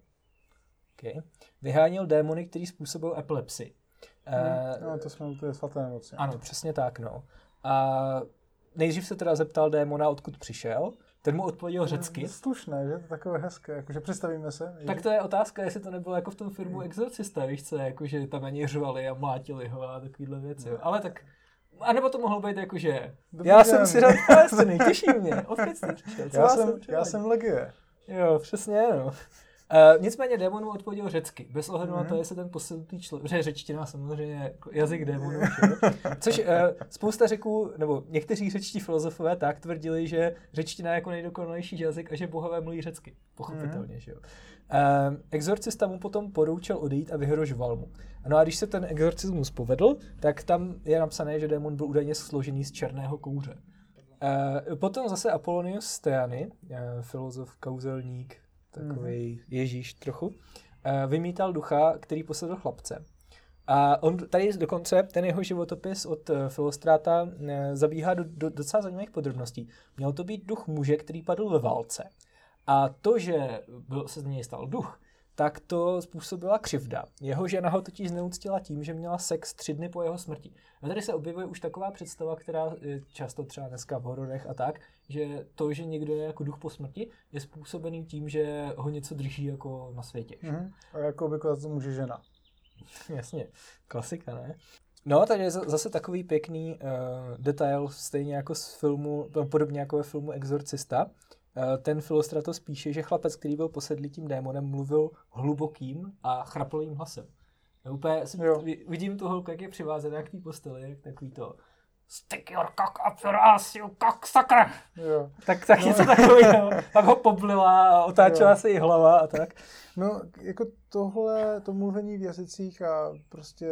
okay, vyháněl démony, který způsobil epilepsii. Mm, uh, no, to jsme úplně svaté nemoci. Ano, přesně tak, no. A nejdřív se teda zeptal démona, odkud přišel, ten mu odpověděl řecky. Je slušné, že? To je takové hezké, jakože představíme se. Tak to je otázka, jestli to nebylo jako v tom filmu Exorcista, víš co, jakože tam ani řvali a mlátili ho a takovýhle věci. No. Ale tak a nebo to mohlo být jako, že Dobrý já den. jsem si rád Palestiny, těší mě, odkud jste přišel, já, jsem, já jsem Legie. Jo, přesně, no. Uh, nicméně démonů odpověděl řecky, bez ohledu mm-hmm. na to, mhm. jestli ten posilný člověk, že řečtina samozřejmě jako jazyk démonů, což uh, spousta řeků, nebo někteří řečtí filozofové tak tvrdili, že řečtina je jako nejdokonalejší jazyk a že bohové mluví řecky, pochopitelně, mm-hmm. že jo. Uh, exorcista mu potom poroučel odejít a vyhrožoval mu. No a když se ten exorcismus povedl, tak tam je napsané, že démon byl údajně složený z černého kouře. Uh, potom zase Apollonius Steany, uh, filozof, kouzelník, takový mm-hmm. ježíš trochu, uh, vymítal ducha, který posadil chlapce. A on tady dokonce, ten jeho životopis od uh, Filostráta uh, zabíhá do, do docela zajímavých podrobností. Měl to být duch muže, který padl ve válce. A to, že byl, se z něj stal duch, tak to způsobila křivda. Jeho žena ho totiž zneuctila tím, že měla sex tři dny po jeho smrti. A tady se objevuje už taková představa, která je často třeba dneska v hororech a tak, že to, že někdo je jako duch po smrti, je způsobený tím, že ho něco drží jako na světě. Mm-hmm. A jako obvykle to může žena. Jasně, klasika, ne? No, tady je zase takový pěkný uh, detail, stejně jako z filmu, podobně jako ve filmu Exorcista, Eh, ten Filostratos píše, že chlapec, který byl posedlý tím démonem, mluvil hlubokým a chraplovým hlasem. Já úplně si vidím tu holku, jak je přivázená k té posteli, jak takový to Stick your cock up your ass, you cocksucker! Jo. Tak, tak no. něco takového. Pak ho poblila a otáčela jo. se jí hlava a tak. No, jako tohle, to mluvení v jazycích a prostě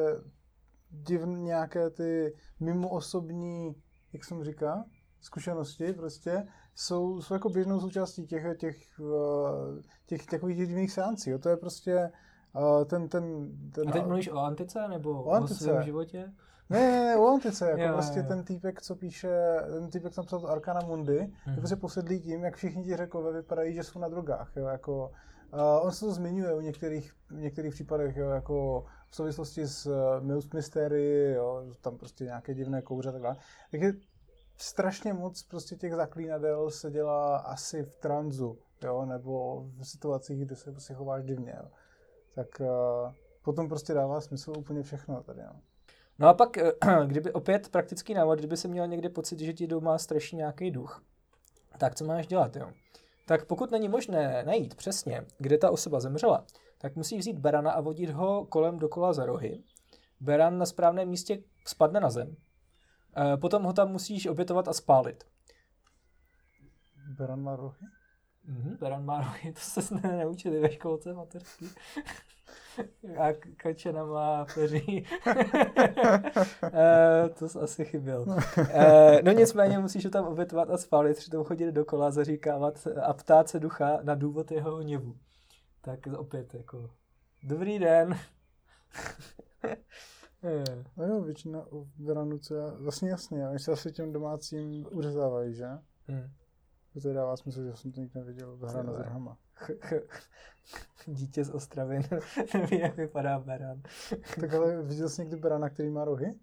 divné nějaké ty mimo osobní, jak jsem říká, zkušenosti prostě, jsou, jsou jako běžnou součástí těch, těch, eh, těch takových divných seancí. Jo. To je prostě uh, ten, ten, ten... A teď mluvíš o antice nebo o, antice. o svém životě? Ne, ne, ne, o antice, jako jo, prostě jo. ten týpek, co píše, ten týpek, co napsal Arkana Mundi, hmm. je prostě posedlý tím, jak všichni ti řekové vypadají, že jsou na drogách, jo, jako, uh, on se to zmiňuje u některých, v některých případech, jo, jako v souvislosti s uh, Mystery, jo, tam prostě nějaké divné kouře a tak dále. Takže strašně moc prostě těch zaklínadel se dělá asi v tranzu, jo, nebo v situacích, kde se prostě chováš divně, jo. Tak uh, potom prostě dává smysl úplně všechno tady, jo. No a pak, eh, kdyby opět praktický návod, kdyby se měl někdy pocit, že ti doma straší nějaký duch, tak co máš dělat, jo? Tak pokud není možné najít přesně, kde ta osoba zemřela, tak musí vzít berana a vodit ho kolem dokola za rohy. Beran na správném místě spadne na zem, Eh, potom ho tam musíš obětovat a spálit. Beran má rohy? Mhm, Beran má rohy, to se ne, neučili ve školce materský. A kačena má peří. e, to jsi asi chyběl. E, no nicméně musíš ho tam obětovat a spálit, přitom chodit dokola, zaříkávat a ptát se ducha na důvod jeho hněvu. Tak opět jako, dobrý den. No jo, většina veranu, co já, vlastně jasně, oni se asi těm domácím uřezávají, že? Hmm. To dává smysl, že jsem to nikdy neviděl hra s rhama. Dítě z Ostravy neví, jak vypadá beran. tak ale viděl jsi někdy berana, který má rohy?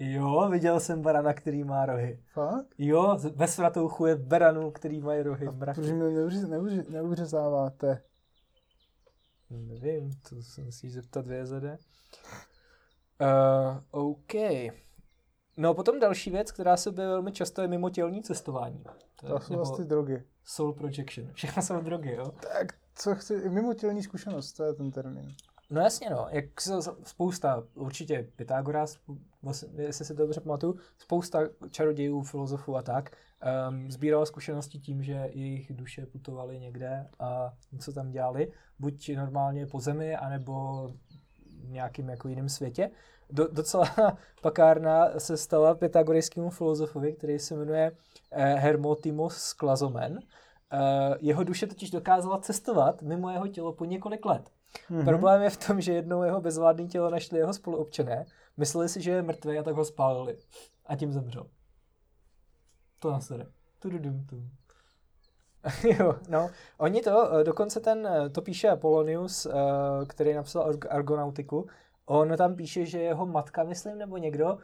Jo, viděl jsem barana, který má rohy. Fakt? Jo, ve svatouchu je beranů, který mají rohy. A proč mě neuřezáváte? Nevím, to se musíš zeptat VZD. Uh, OK. No potom další věc, která se objevuje velmi často, je mimotělní cestování. To jsou vlastně drogy. Soul projection. Všechno jsou drogy, jo? Tak co chci, mimotělní zkušenost, to je ten termín. No jasně, no. Jak se spousta, určitě Pythagoras, jestli si to dobře pamatuju, spousta čarodějů, filozofů a tak, um, sbírala zkušenosti tím, že jejich duše putovaly někde a něco tam dělali, buď normálně po zemi, anebo nějakým jako jiném světě. Do, docela pakárna se stala pythagorejskému filozofovi, který se jmenuje eh, Hermotimos Klazomen. Eh, jeho duše totiž dokázala cestovat mimo jeho tělo po několik let. Mm-hmm. Problém je v tom, že jednou jeho bezvládné tělo našli jeho spoluobčané, mysleli si, že je mrtvý a tak ho spálili. A tím zemřel. To. Tududum, tum. jo, no. Oni to, eh, dokonce ten, to píše Polonius, který napsal Argonautiku, on tam píše, že jeho matka, myslím, nebo někdo,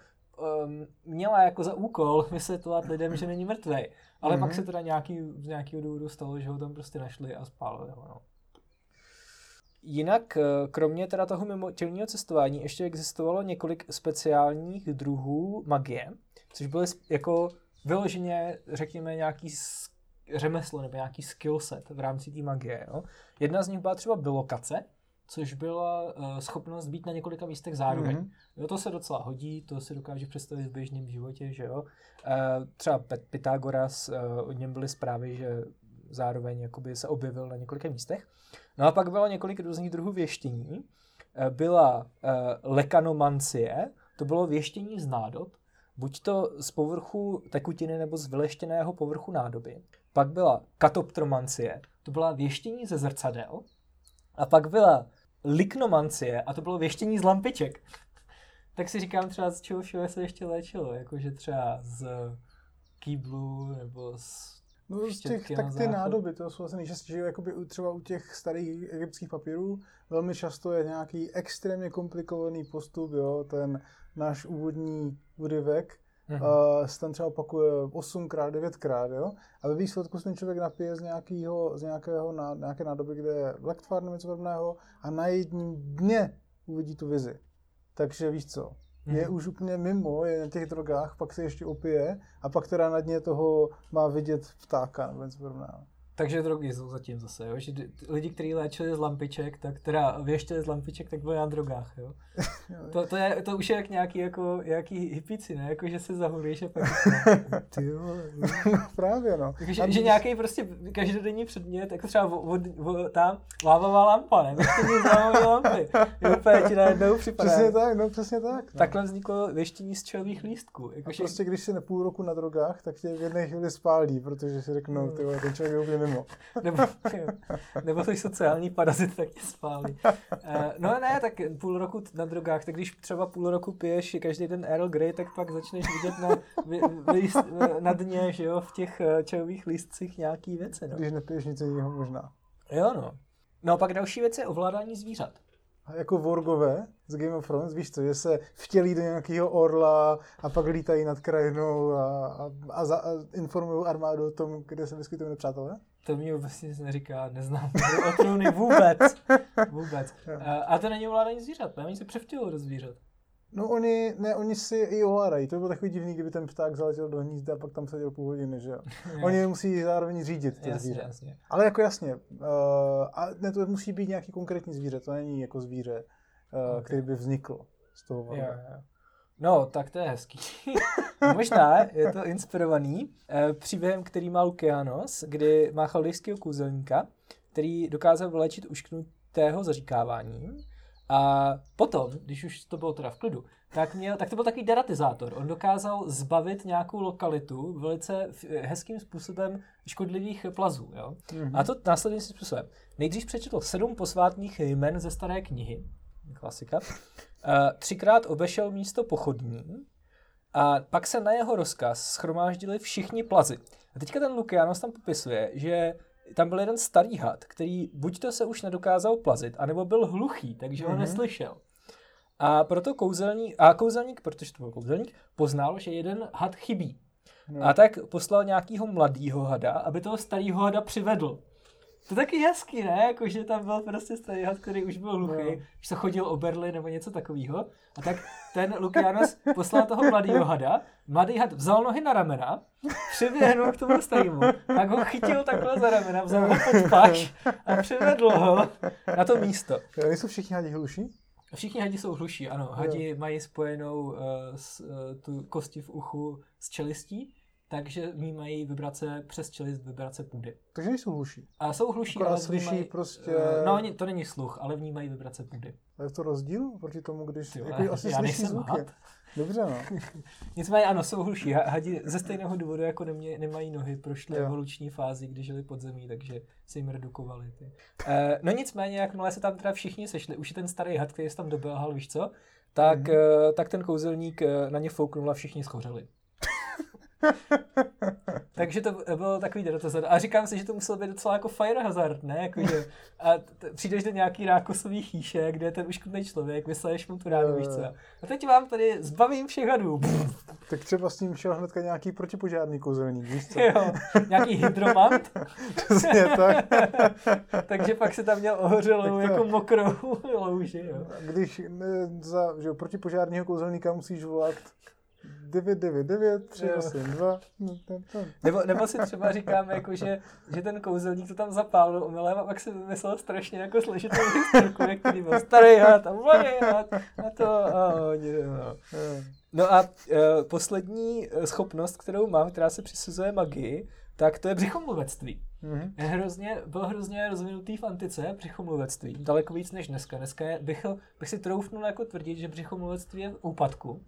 um, měla jako za úkol vysvětlovat lidem, že není mrtvý. Ale mm-hmm. pak mhm. se teda nějaký, z nějakého důvodu stalo, že ho tam prostě našli a spálili ho. No. Jinak, kromě teda toho mimo tělního cestování, ještě existovalo několik speciálních druhů magie, což byly jako vyloženě, řekněme, nějaký řemeslo nebo nějaký skillset v rámci té magie. Jo? Jedna z nich byla třeba bilokace, což byla uh, schopnost být na několika místech zároveň. Mm-hmm. Jo, to se docela hodí, to si dokáže představit v běžném životě, že jo. Uh, třeba Pythagoras, uh, od něm byly zprávy, že zároveň jakoby se objevil na několika místech. No a pak bylo několik různých druhů věštění. Uh, byla uh, lekanomancie, to bylo věštění z nádob, buď to z povrchu tekutiny nebo z vyleštěného povrchu nádoby. Pak byla katoptromancie, to byla věštění ze zrcadel. A pak byla liknomancie a to bylo věštění z lampiček. tak si říkám třeba z čeho všeho se ještě léčilo, jakože třeba z kýblu nebo z No z těch, tak ty nádoby, to jsou vlastně nejčastější, že jakoby třeba u těch starých egyptských papírů velmi často je nějaký extrémně komplikovaný postup, jo, ten náš úvodní úryvek, mm-hmm. uh, se tam třeba opakuje 8krát, 9krát, jo, a ve výsledku se ten člověk napije z, nějakého, z nějakého, na, nějaké nádoby, kde je lektvar nebo něco podobného a na jedním dně uvidí tu vizi. Takže víš co, je mm-hmm. už úplně mimo, je na těch drogách, pak se ještě opije a pak teda na dně toho má vidět ptáka nebo něco podobného. Takže drogy jsou zatím zase, jo? že lidi, kteří léčili z lampiček, tak teda věštěli z lampiček, tak byli na drogách, jo. to, to, je, to už je jak nějaký, jako, nějaký hipici, ne? Jako, že se zahulíš a pak... Ty jo. Právě, no. Takže, že, že nějaký prostě každodenní předmět, jako třeba vo, vo, vo, tam lávová lampa, ne? Věštění lampy. Je úplně ti najednou připadá. Přesně tak, no přesně tak. No. Takhle vzniklo věštění z čelových lístků. Jako, a že... prostě když jsi na půl roku na drogách, tak tě v jedné chvíli spálí, protože si řeknou, ty ten člověk je mimo. nebo, nebo jsi sociální parazit, tak tě spálí. Uh, no ne, tak půl roku na drogách, tak když třeba půl roku piješ každý den Earl Grey, tak pak začneš vidět na, vy, vy, na dně, že jo, v těch eh, čajových lístcích nějaký věci. No. Když nepiješ nic jiného možná. Jo, no. No a pak další věc je ovládání zvířat. A jako Vorgové z Game of Thrones, víš co, že se vtělí do nějakého orla a pak lítají nad krajinou a, a, a, za, a informují armádu o tom, kde se vyskytují nepřátelé? To mi vůbec nic neříká, neznám o trůny vůbec. Vůbec. A to není ovládání zvířat, ne? Oni se převtělují do zvířat. No oni, ne, oni si i ovládají. To by bylo takový divný, kdyby ten pták zaletěl do hnízda a pak tam seděl půl hodiny, že jo. Oni musí zároveň řídit ty jasně, zvíře. Jasně. Ale jako jasně. Uh, a ne, to musí být nějaký konkrétní zvíře, to není jako zvíře, uh, okay. který by vznikl z toho jo, jo. No, tak to je hezký. Možná je to inspirovaný eh, příběhem, který má Lukianos, kdy má chaldejského kouzelníka, který dokázal vylečit ušknutého zaříkáváním. A potom, když už to bylo teda v klidu, tak, měl, tak to byl takový deratizátor. On dokázal zbavit nějakou lokalitu velice hezkým způsobem škodlivých plazů. Jo? Mm-hmm. A to následujícím způsobem. Nejdřív přečetl sedm posvátných jmen ze staré knihy, klasika, třikrát obešel místo pochodní a pak se na jeho rozkaz schromáždili všichni plazy. A teďka ten Lukianos tam popisuje, že tam byl jeden starý had, který buď to se už nedokázal plazit, anebo byl hluchý, takže mm-hmm. ho mhm. neslyšel. A proto kouzelník, a kouzelník, protože to byl kouzelník, poznal, že jeden had chybí. No. A tak poslal nějakého mladého hada, aby toho starého hada přivedl. To taky hezký, ne? Jako, že tam byl prostě starý had, který už byl hluchý, no. že se chodil o Berly nebo něco takového. A tak ten Lukianos poslal toho mladého hada, mladý had vzal nohy na ramena, přiběhnul k tomu starému, tak ho chytil takhle za ramena, vzal ho pod paš a přivedl ho na to místo. Nejsou všichni hadi hluší? Všichni hadi jsou hluší, ano. Hadi jo. mají spojenou uh, s, uh, tu kosti v uchu s čelistí takže vnímají vibrace přes čelist, vibrace půdy. Takže nejsou hluší. A jsou hluší, Akorát ale slyší vnímají, prostě... No, to není sluch, ale vnímají vibrace půdy. A je to rozdíl proti tomu, když Ty, jako asi já slyší zvuky? Had. Dobře, no. Nicméně ano, jsou hluší. Hadi ze stejného důvodu jako nemě, nemají nohy, prošly evoluční fázi, když žili pod zemí, takže se jim redukovali. Ty. E, no nicméně, jakmile se tam teda všichni sešli, už je ten starý had, který se tam doběhal, víš co, tak, mm-hmm. tak ten kouzelník eh, na ně fouknul a všichni schořeli. Takže to bylo takový dotazat. A říkám si, že to muselo být docela jako fire hazard, ne? Jako, že, a t- přijdeš do nějaký rákosový chýše, kde je ten uškutný člověk, vysleješ mu tu rádu, víš co. A teď vám tady zbavím všech hadů. Tak třeba s ním šel hnedka nějaký protipožárný kouzelník, víš co? Jo, nějaký hydromant. Přesně tak. Takže pak se tam měl ohořelou jako mokrou louži, jo. Když ne, za že, protipožárního kouzelníka musíš volat 999 382. Nebo, nebo si třeba říkáme, jako, že, že ten kouzelník to tam zapálil umělem a pak si vymyslel strašně jako složitou historku, který byl starý had a mladý had a to a oni, no. no a uh, poslední e, schopnost, kterou mám, která se přisuzuje magii, tak to je břichomluvectví. Mm-hmm. Hrozně, byl hrozně rozvinutý v antice břichomluvectví, daleko víc než dneska. Dneska je, bych, bych si troufnul jako tvrdit, že břichomluvectví je v úpadku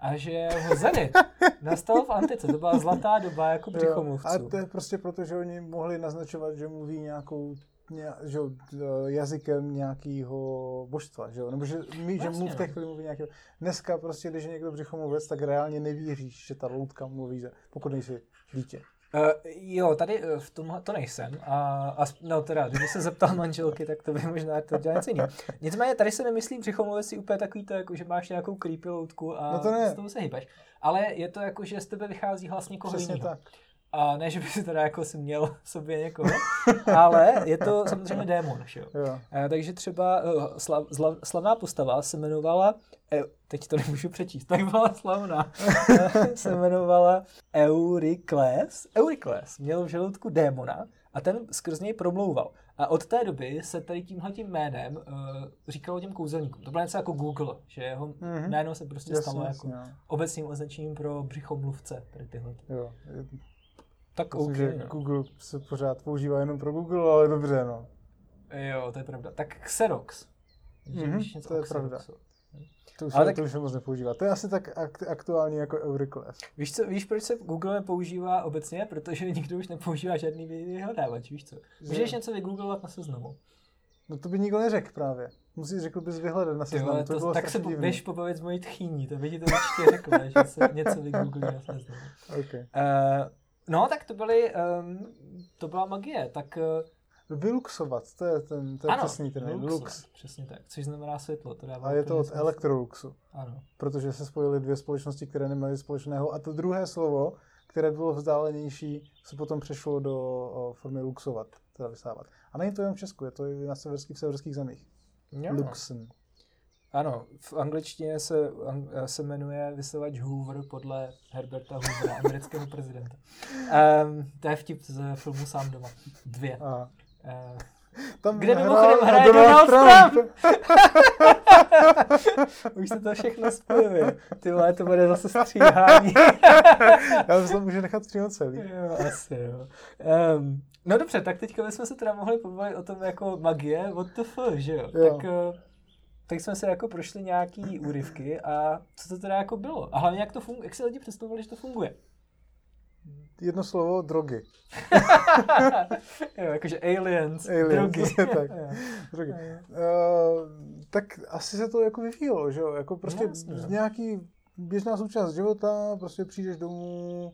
a že ho zenit nastal v antice. To byla zlatá doba jako břichomluvců. A to je prostě proto, že oni mohli naznačovat, že mluví nějakou že, jazykem nějakého božstva, že nebo že, my, že mluv v té chvíli mluví nějakého. Dneska prostě, když je někdo břichomluvec, tak reálně nevěříš, že ta loutka mluví, pokud nejsi dítě. Uh, jo, tady uh, v tomhle to nejsem. A, a, no teda, kdyby se zeptal manželky, tak to by možná to dělá něco jiného. Nicméně tady se nemyslím břichomluvec si úplně takový to, jako, že máš nějakou creepy loutku a no to ne. s tou se hýbeš. Ale je to jako, že z tebe vychází hlas někoho Přesně jiného. tak. A ne, že by si teda jako si měl v sobě někoho, ale je to samozřejmě démon, že jo. jo. A, takže třeba uh, slav, slav, slavná postava se jmenovala, e, teď to nemůžu přečíst, tak byla slavná, se jmenovala Eurykles. Eurykles měl v žaludku démona a ten skrz něj promlouval. A od té doby se tady tímhletím jménem uh, říkalo těm kouzelníkům. To bylo něco jako Google, že jeho mm-hmm. jméno se prostě Jasně, stalo jasně, jako jo. obecným označením pro břichomluvce. Tady tyhle. Jo. Tak Myslím, OK, že no. Google se pořád používá jenom pro Google, ale dobře, no. Jo, to je pravda. Tak Xerox. Mhm, něco to je Xeroxu. To už, Ale tak- to už moc nepoužívá. To je asi tak ak- aktuální jako Euroclass. Víš, co, víš, proč se Google nepoužívá obecně? Protože nikdo už nepoužívá žádný vyhledávač, víš co? Můžeš něco vygooglovat na seznamu. No to by nikdo neřekl právě. Musíš, řekl bys vyhledat na seznamu. vole, to, to, bylo tak se běž pobavit s mojí tchýní, to by ti to určitě řekla, že se něco vygooglí na seznamu. Okay. Uh, no, tak to byly, um, to byla magie, tak uh, Vyluxovat, to je ten, to je ano, přesný ten lux, lux. Přesně tak, což znamená světlo. To dává A je to od smysl. Electroluxu, Ano. protože se spojily dvě společnosti, které nemají společného. A to druhé slovo, které bylo vzdálenější, se potom přešlo do o, formy luxovat, teda vysávat. A není to jen v Česku, je to i na severských, v severských zemích. Jo. Luxen. Ano, v angličtině se, an, se jmenuje vysavač Hoover podle Herberta Hoovera, amerického prezidenta. Um, to je vtip z filmu Sám doma. Dvě. A Uh, tam Kde mimochodem hraje Donald Trump. už se to všechno spojuje. Ty vole, to bude zase stříhání. Já se to může nechat přímo celý. jo, asi jo. Um, no dobře, tak teďka bychom se teda mohli pobavit o tom jako magie, what the fuck, že jo? Jo. Tak, uh, tak jsme se jako prošli nějaký úryvky a co to teda jako bylo? A hlavně jak to funguje, jak si lidi představovali, že to funguje? Jedno slovo, drogy. jo, jakože aliens, Aliens, drogy. tak. Drogy. Uh, tak asi se to jako vyvíjelo, že jo? Jako prostě No, jasně, no. nějaký běžná součást života, prostě přijdeš domů,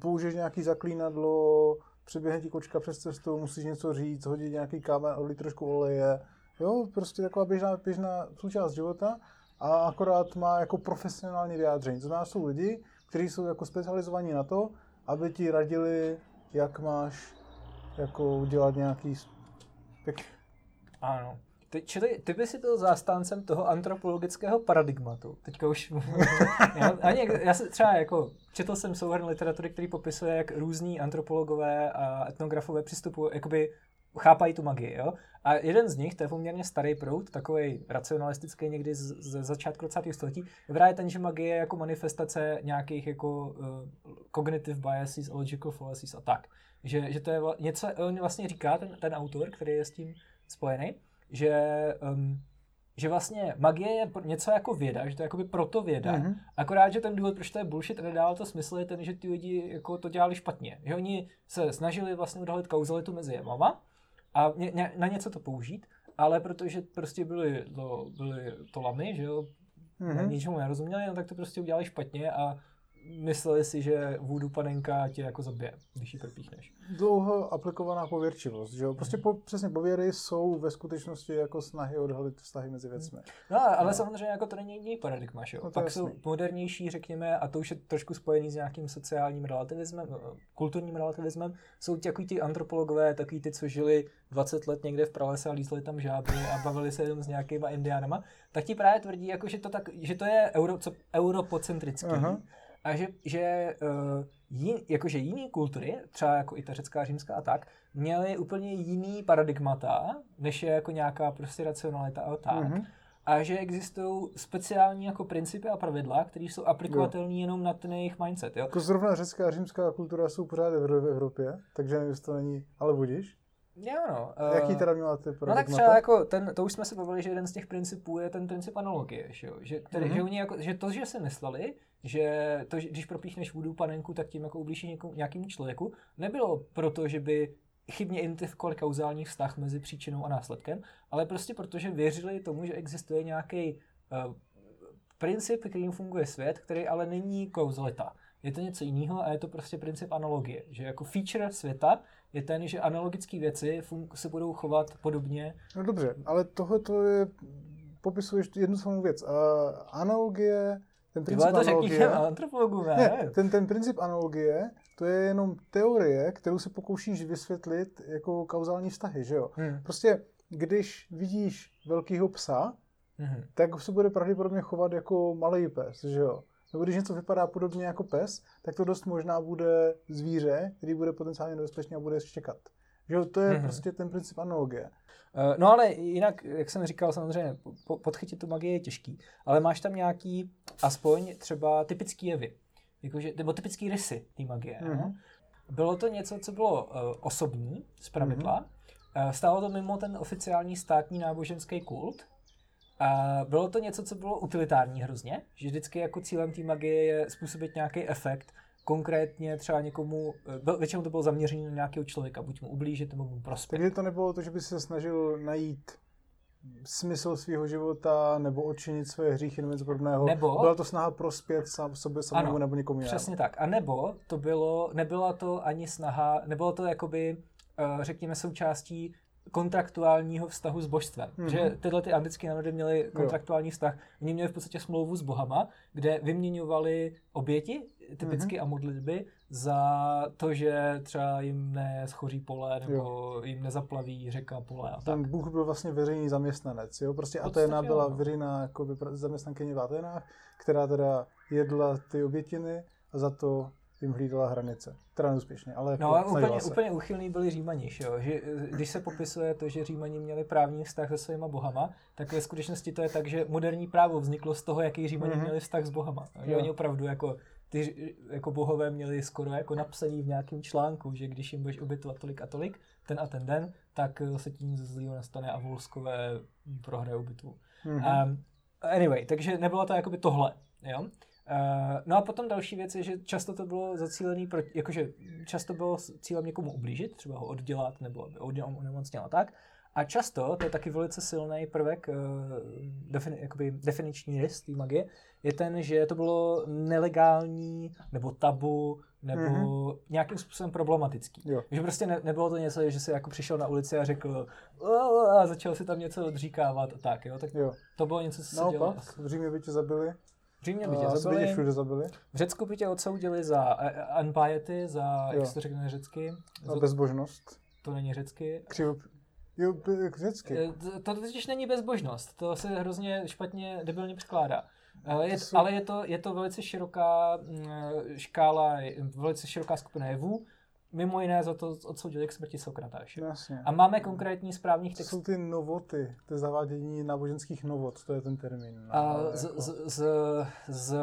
použiješ nějaký zaklínadlo, přeběhne ti kočka přes cestu, musíš něco říct, hodit nějaký kámen, odlit trošku oleje. Jo, prostě taková běžná, běžná součást života a akorát má jako profesionální vyjádření. To znamená, jsou lidi, kteří jsou jako specializovaní na to, aby ti radili, jak máš jako udělat nějaký jak, Ano. Ty, čili ty by si byl zastáncem toho antropologického paradigmatu. Teďka už... já, ani, já se třeba jako... Četl jsem souhrn literatury, který popisuje, jak různí antropologové a etnografové přistupují, jakoby chápají tu magii, jo? A jeden z nich, to je poměrně starý proud, takový racionalistický někdy z, z začátku 20. století, je ten, že magie je jako manifestace nějakých jako uh, cognitive biases, logical fallacies a tak. Že, že to je vla- něco, on vlastně říká, ten, ten autor, který je s tím spojený, že, um, že vlastně magie je něco jako věda, že to je jakoby proto věda, Mhm. mm-hmm. akorát, že ten důvod, proč to je bullshit a nedává to smysl, je ten, že ty lidi jako to dělali špatně. Že oni se snažili vlastně odhalit kauzalitu mezi jemama a ně, ně, na něco to použít, ale protože prostě byli to, byli to lamy, že jo, mm-hmm. Mhm. ničemu nerozuměli, no tak to prostě udělali špatně a mysleli si, že vůdu panenka tě jako zabije, když ji propíchneš. dlouho aplikovaná pověrčivost, že jo? Prostě po, přesně pověry jsou ve skutečnosti jako snahy odhalit vztahy mezi věcmi. No, ale No. samozřejmě jako to není jediný paradigma, že jo? No Pak jsou jasný. modernější, řekněme, a to už je trošku spojený s nějakým sociálním relativismem, eh, kulturním relativismem, jsou takový ty antropologové, takový ty, co žili 20 let někde v pralese a lízli tam žáby a bavili se jenom s nějakýma indiánama, tak ti právě tvrdí, jako, že, to tak, že to je euro, co, europocentrický. Aha. A že, že uh, jin, jakože jiný kultury, třeba jako i ta řecká, římská a tak, měly úplně jiný paradigmata, než je jako nějaká prostě racionalita a tak. Mhm. A že existují speciální jako principy a pravidla, které jsou aplikovatelné jenom na ten jejich mindset. Jo? Jako zrovna řecká a římská kultura jsou pořád v Evro- v Evropě, takže nevím, jestli to není, ale budíš. Jo, no. Uh, Jaký teda měla ty No tak třeba jako ten, to už jsme se bavili, že jeden z těch principů je ten princip analogie, že, jo? že, který, mm-hmm. že, oni jako, že to, že si mysleli, že to, že když propíchneš vodu panenku, tak tím jako ublíží někomu, nějakému člověku, nebylo proto, že by chybně identifikovali kauzální vztah mezi příčinou a následkem, ale prostě protože věřili tomu, že existuje nějaký uh, princip, kterým funguje svět, který ale není kauzalita. Je to něco jiného a je to prostě princip analogie, že jako feature světa je ten, že analogické věci se budou chovat podobně. No dobře, ale tohle to je, popisuješ jednu samou věc. Uh, analogie, ten princip to analogie... antropologů, ne? ne ten, ten princip analogie, to je jenom teorie, kterou se pokoušíš vysvětlit jako kauzální vztahy, že jo? Hmm. Prostě, když vidíš velkého psa, hmm. tak se bude pravděpodobně chovat jako malý pes, že jo? Nebo když něco vypadá podobně jako pes, tak to dost možná bude zvíře, který bude potenciálně nebezpečný a bude štěkat. Že to je mm-hmm. prostě ten princip analogie. Uh, no ale jinak, jak jsem říkal, samozřejmě podchytit tu magii je těžký, ale máš tam nějaký, aspoň třeba typický jevy, jakože, nebo typický rysy té magie. Mm-hmm. No? Bylo to něco, co bylo uh, osobní, z pravidla, mm-hmm. stálo to mimo ten oficiální státní náboženský kult, a bylo to něco, co bylo utilitární hrozně, že vždycky jako cílem té magie je způsobit nějaký efekt, konkrétně třeba někomu, eh, většinou to bylo zaměřené na nějakého člověka, buď mu ublížit nebo mu prospět. Takže to nebylo to, že by se snažil najít smysl svého života nebo odčinit své hříchy nebo něco podobného. Nebo, byla to snaha prospět sám sobě samému ano, nebo někomu jinému. Přesně tak. A nebo to bylo, nebyla to ani snaha, nebylo to jakoby, eh, řekněme, součástí kontraktuálního vztahu s božstvem. Mm-hmm. Že tyhle ty antické národy měly kontraktuální jo. vztah. Oni měli v podstatě smlouvu s bohama, kde vyměňovali oběti, typicky mm-hmm. a modlitby, za to, že třeba jim neschoří pole, nebo jo. jim nezaplaví řeka pole a tak. Ten Bůh byl vlastně veřejný zaměstnanec, jo? Prostě Aténa byla jo. veřejná jako zaměstnankyně v Atenách, která teda jedla ty obětiny a za to jim hlídala hranice. Teda neúspěšně, ale No ale úplně, se. úplně uchylný byli Římani, že, jo? že eh, když se popisuje to, že Římani měli právní vztah se svýma bohama, tak ve skutečnosti to je tak, že moderní právo vzniklo z toho, jaký Římani mm-hmm. měli vztah s bohama. Že oni opravdu jako ty jako bohové měli skoro jako napsaný v nějakém článku, že když jim budeš obětovat tolik a tolik, ten a ten den, tak eh, se tím zlýho nastane a Volskové prohrajou bitvu. Mm-hmm. Um, anyway, takže nebylo to jakoby tohle, jo? Uh, no a potom další věc je, že často to bylo zacílený, proti, jakože často bylo cílem někomu ublížit, třeba ho oddělat nebo aby onemocněl a tak. A často, to je taky velice silný prvek, uh, defini, jakoby definiční rys té magie, je ten, že to bylo nelegální nebo tabu nebo mm-hmm. nějakým způsobem problematický. Jo. Že prostě ne, nebylo to něco, že si jako přišel na ulici a řekl a začal si tam něco odříkávat a tak, jo. Tak jo. to bylo něco, co se no, dělo. v Římě by tě zabili. Římě by tě zabili. všude zabili. V Řecku by tě odsoudili za uh, unpiety, za, jo. jak se to řekne řecky? Za bezbožnost. To není řecky. Křivo, jo, řecky. Eh, to, to totiž není bezbožnost, to se hrozně špatně, debilně překládá. Je, jsou... Ale je to, je to velice široká mm, škála, velice široká skupina jevů, mimo jiné za to odsoudili k smrti Sokratáše. Jasně. A máme konkrétní správních textů. To jsou ty novoty, to zavádění náboženských novot, to je ten termín. A z, jako... z, z, z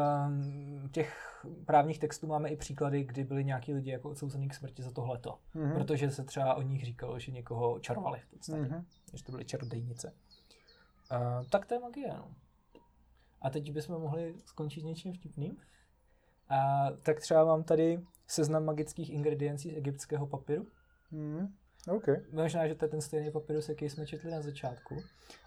těch právních textů máme i příklady, kdy byli nějaký lidi jako odsouzený k smrti za tohleto. Mm-hmm. Protože se třeba o nich říkalo, že někoho čarovali v podstatě. Mm-hmm. Že to byly čarodejnice. Uh, tak to je magie, no. A teď bychom mohli skončit něčím vtipným. A tak třeba mám tady seznam magických ingrediencí z egyptského papíru. Mm, okay. Možná, že to je ten stejný papírus, jaký jsme četli na začátku.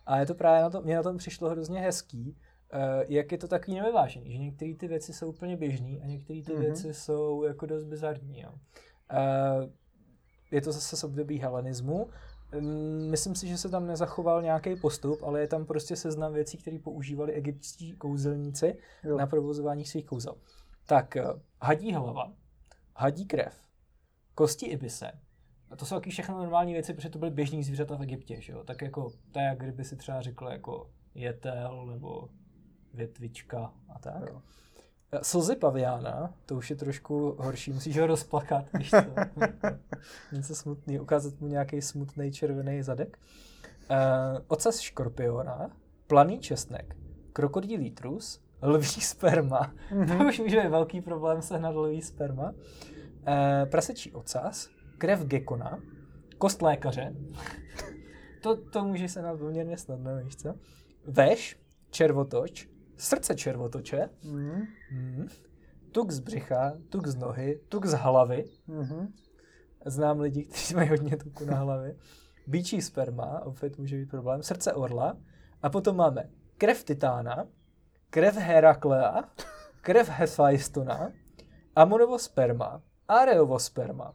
A je to právě na to, mě na tom přišlo hrozně hezký, uh, jak je to takový nevyvážený, že některé ty věci jsou úplně běžné a některé ty mm-hmm. věci jsou jako dost bizarní. Jo. Uh, je to zase z období helenismu. Mm, myslím si, že se tam nezachoval nějaký postup, ale je tam prostě seznam věcí, které používali egyptští kouzelníci jo. na provozování svých kouzel. Tak, eh, hadí hlava, hadí krev, kosti ibise, a to jsou taky všechno normální věci, protože to byly běžní zvířata v Egyptě, že jo? Tak jako, to je, jak kdyby si třeba řekl jako jetel nebo větvička a tak. Jo. Eh, slzy paviána, to už je trošku horší, musíš ho rozplakat, víš co? Něco smutný, ukázat mu nějaký smutný červený zadek. Uh, ocas škorpiona, planý česnek, krokodýlí trus, lví sperma. Mm-hmm. To už může být velký problém sehnat lví sperma. Uh, prasečí ocas, krev gekona, kost lékaře. To, to může se nám poměrně snadno, víš co? Veš, červotoč, srdce červotoče, Mhm. mm. tuk z břicha, tuk z nohy, tuk z hlavy. Mhm. Znám lidi, kteří mají hodně tuku na hlavě. Bíčí sperma, opět může být problém, srdce orla. A potom máme krev titána, krev Heraklea, krev Hephaistona, Amonovo sperma, Areovo sperma,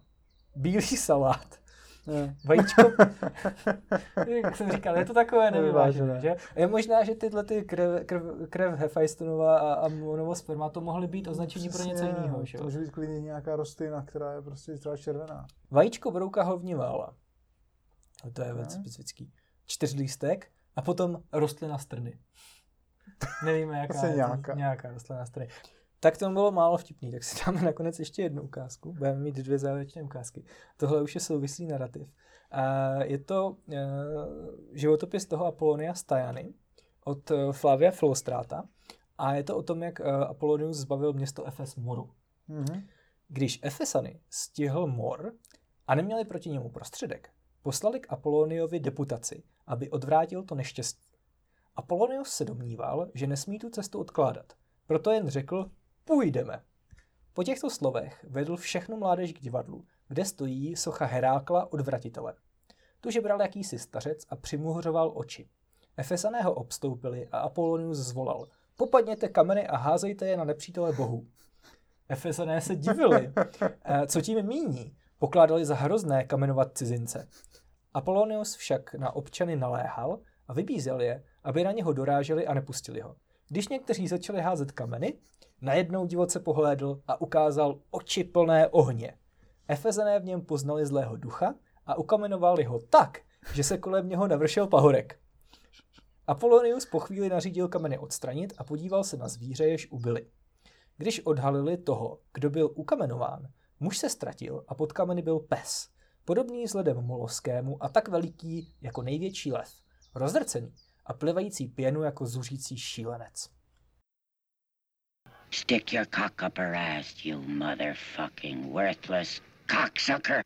bílý salát, Ne. vajíčko, jak jsem říkal, je to takové nevyvážené, že? Je možná, že tyhle ty krev, krev, krev Hephaistonova a Amonovo sperma to mohly být označení pro něco jiného, že? To může být klidně nějaká rostlina, která je prostě třeba červená. Vajíčko brouka hovnivála. To je věc specifický. Čtyřlístek a potom rostlina strny. Nevíme, jaká je nějaká. nějaká rostlina strny. Tak to bylo málo vtipný, tak si dáme nakonec ještě jednu ukázku. Budeme mít dvě závěrečné ukázky. Tohle už je souvislý narrativ. Je to uh, životopis toho Apolonia Stajany od uh, Flavia Filostráta. A je to o tom, jak uh, Apollonius zbavil město Efes moru. Mhm. Když Efesany stihl mor a neměli proti němu prostředek, poslali k Apoloniovi deputaci, aby odvrátil to neštěstí. Apolonius se domníval, že nesmí tu cestu odkládat, proto jen řekl, půjdeme. Po těchto slovech vedl všechnu mládež k divadlu, kde stojí socha Herákla odvratitele. Tu žebral jakýsi stařec a přimuhřoval oči. Efesané ho obstoupili a Apolonius zvolal, popadněte kameny a házejte je na nepřítele bohu. Efesané se divili, eh, co tím míní. Pokládali za hrozné kamenovat cizince. Apolonius však na občany naléhal a vybízel je, aby na něho doráželi a nepustili ho. Když někteří začali házet kameny, najednou divoce pohlédl a ukázal oči plné ohně. Efezané v něm poznali zlého ducha a ukamenovali ho tak, že se kolem něho navršel pahorek. Apolonius po chvíli nařídil kameny odstranit a podíval se na zvíře, jež ubili. Když odhalili toho, kdo byl ukamenován, muž se ztratil a pod kameny byl pes, podobný vzhledem moloskému a tak veliký jako největší lev, rozdrcený a plivající pěnu jako zuřící šílenec. Stick your cock up her ass, you motherfucking worthless cocksucker.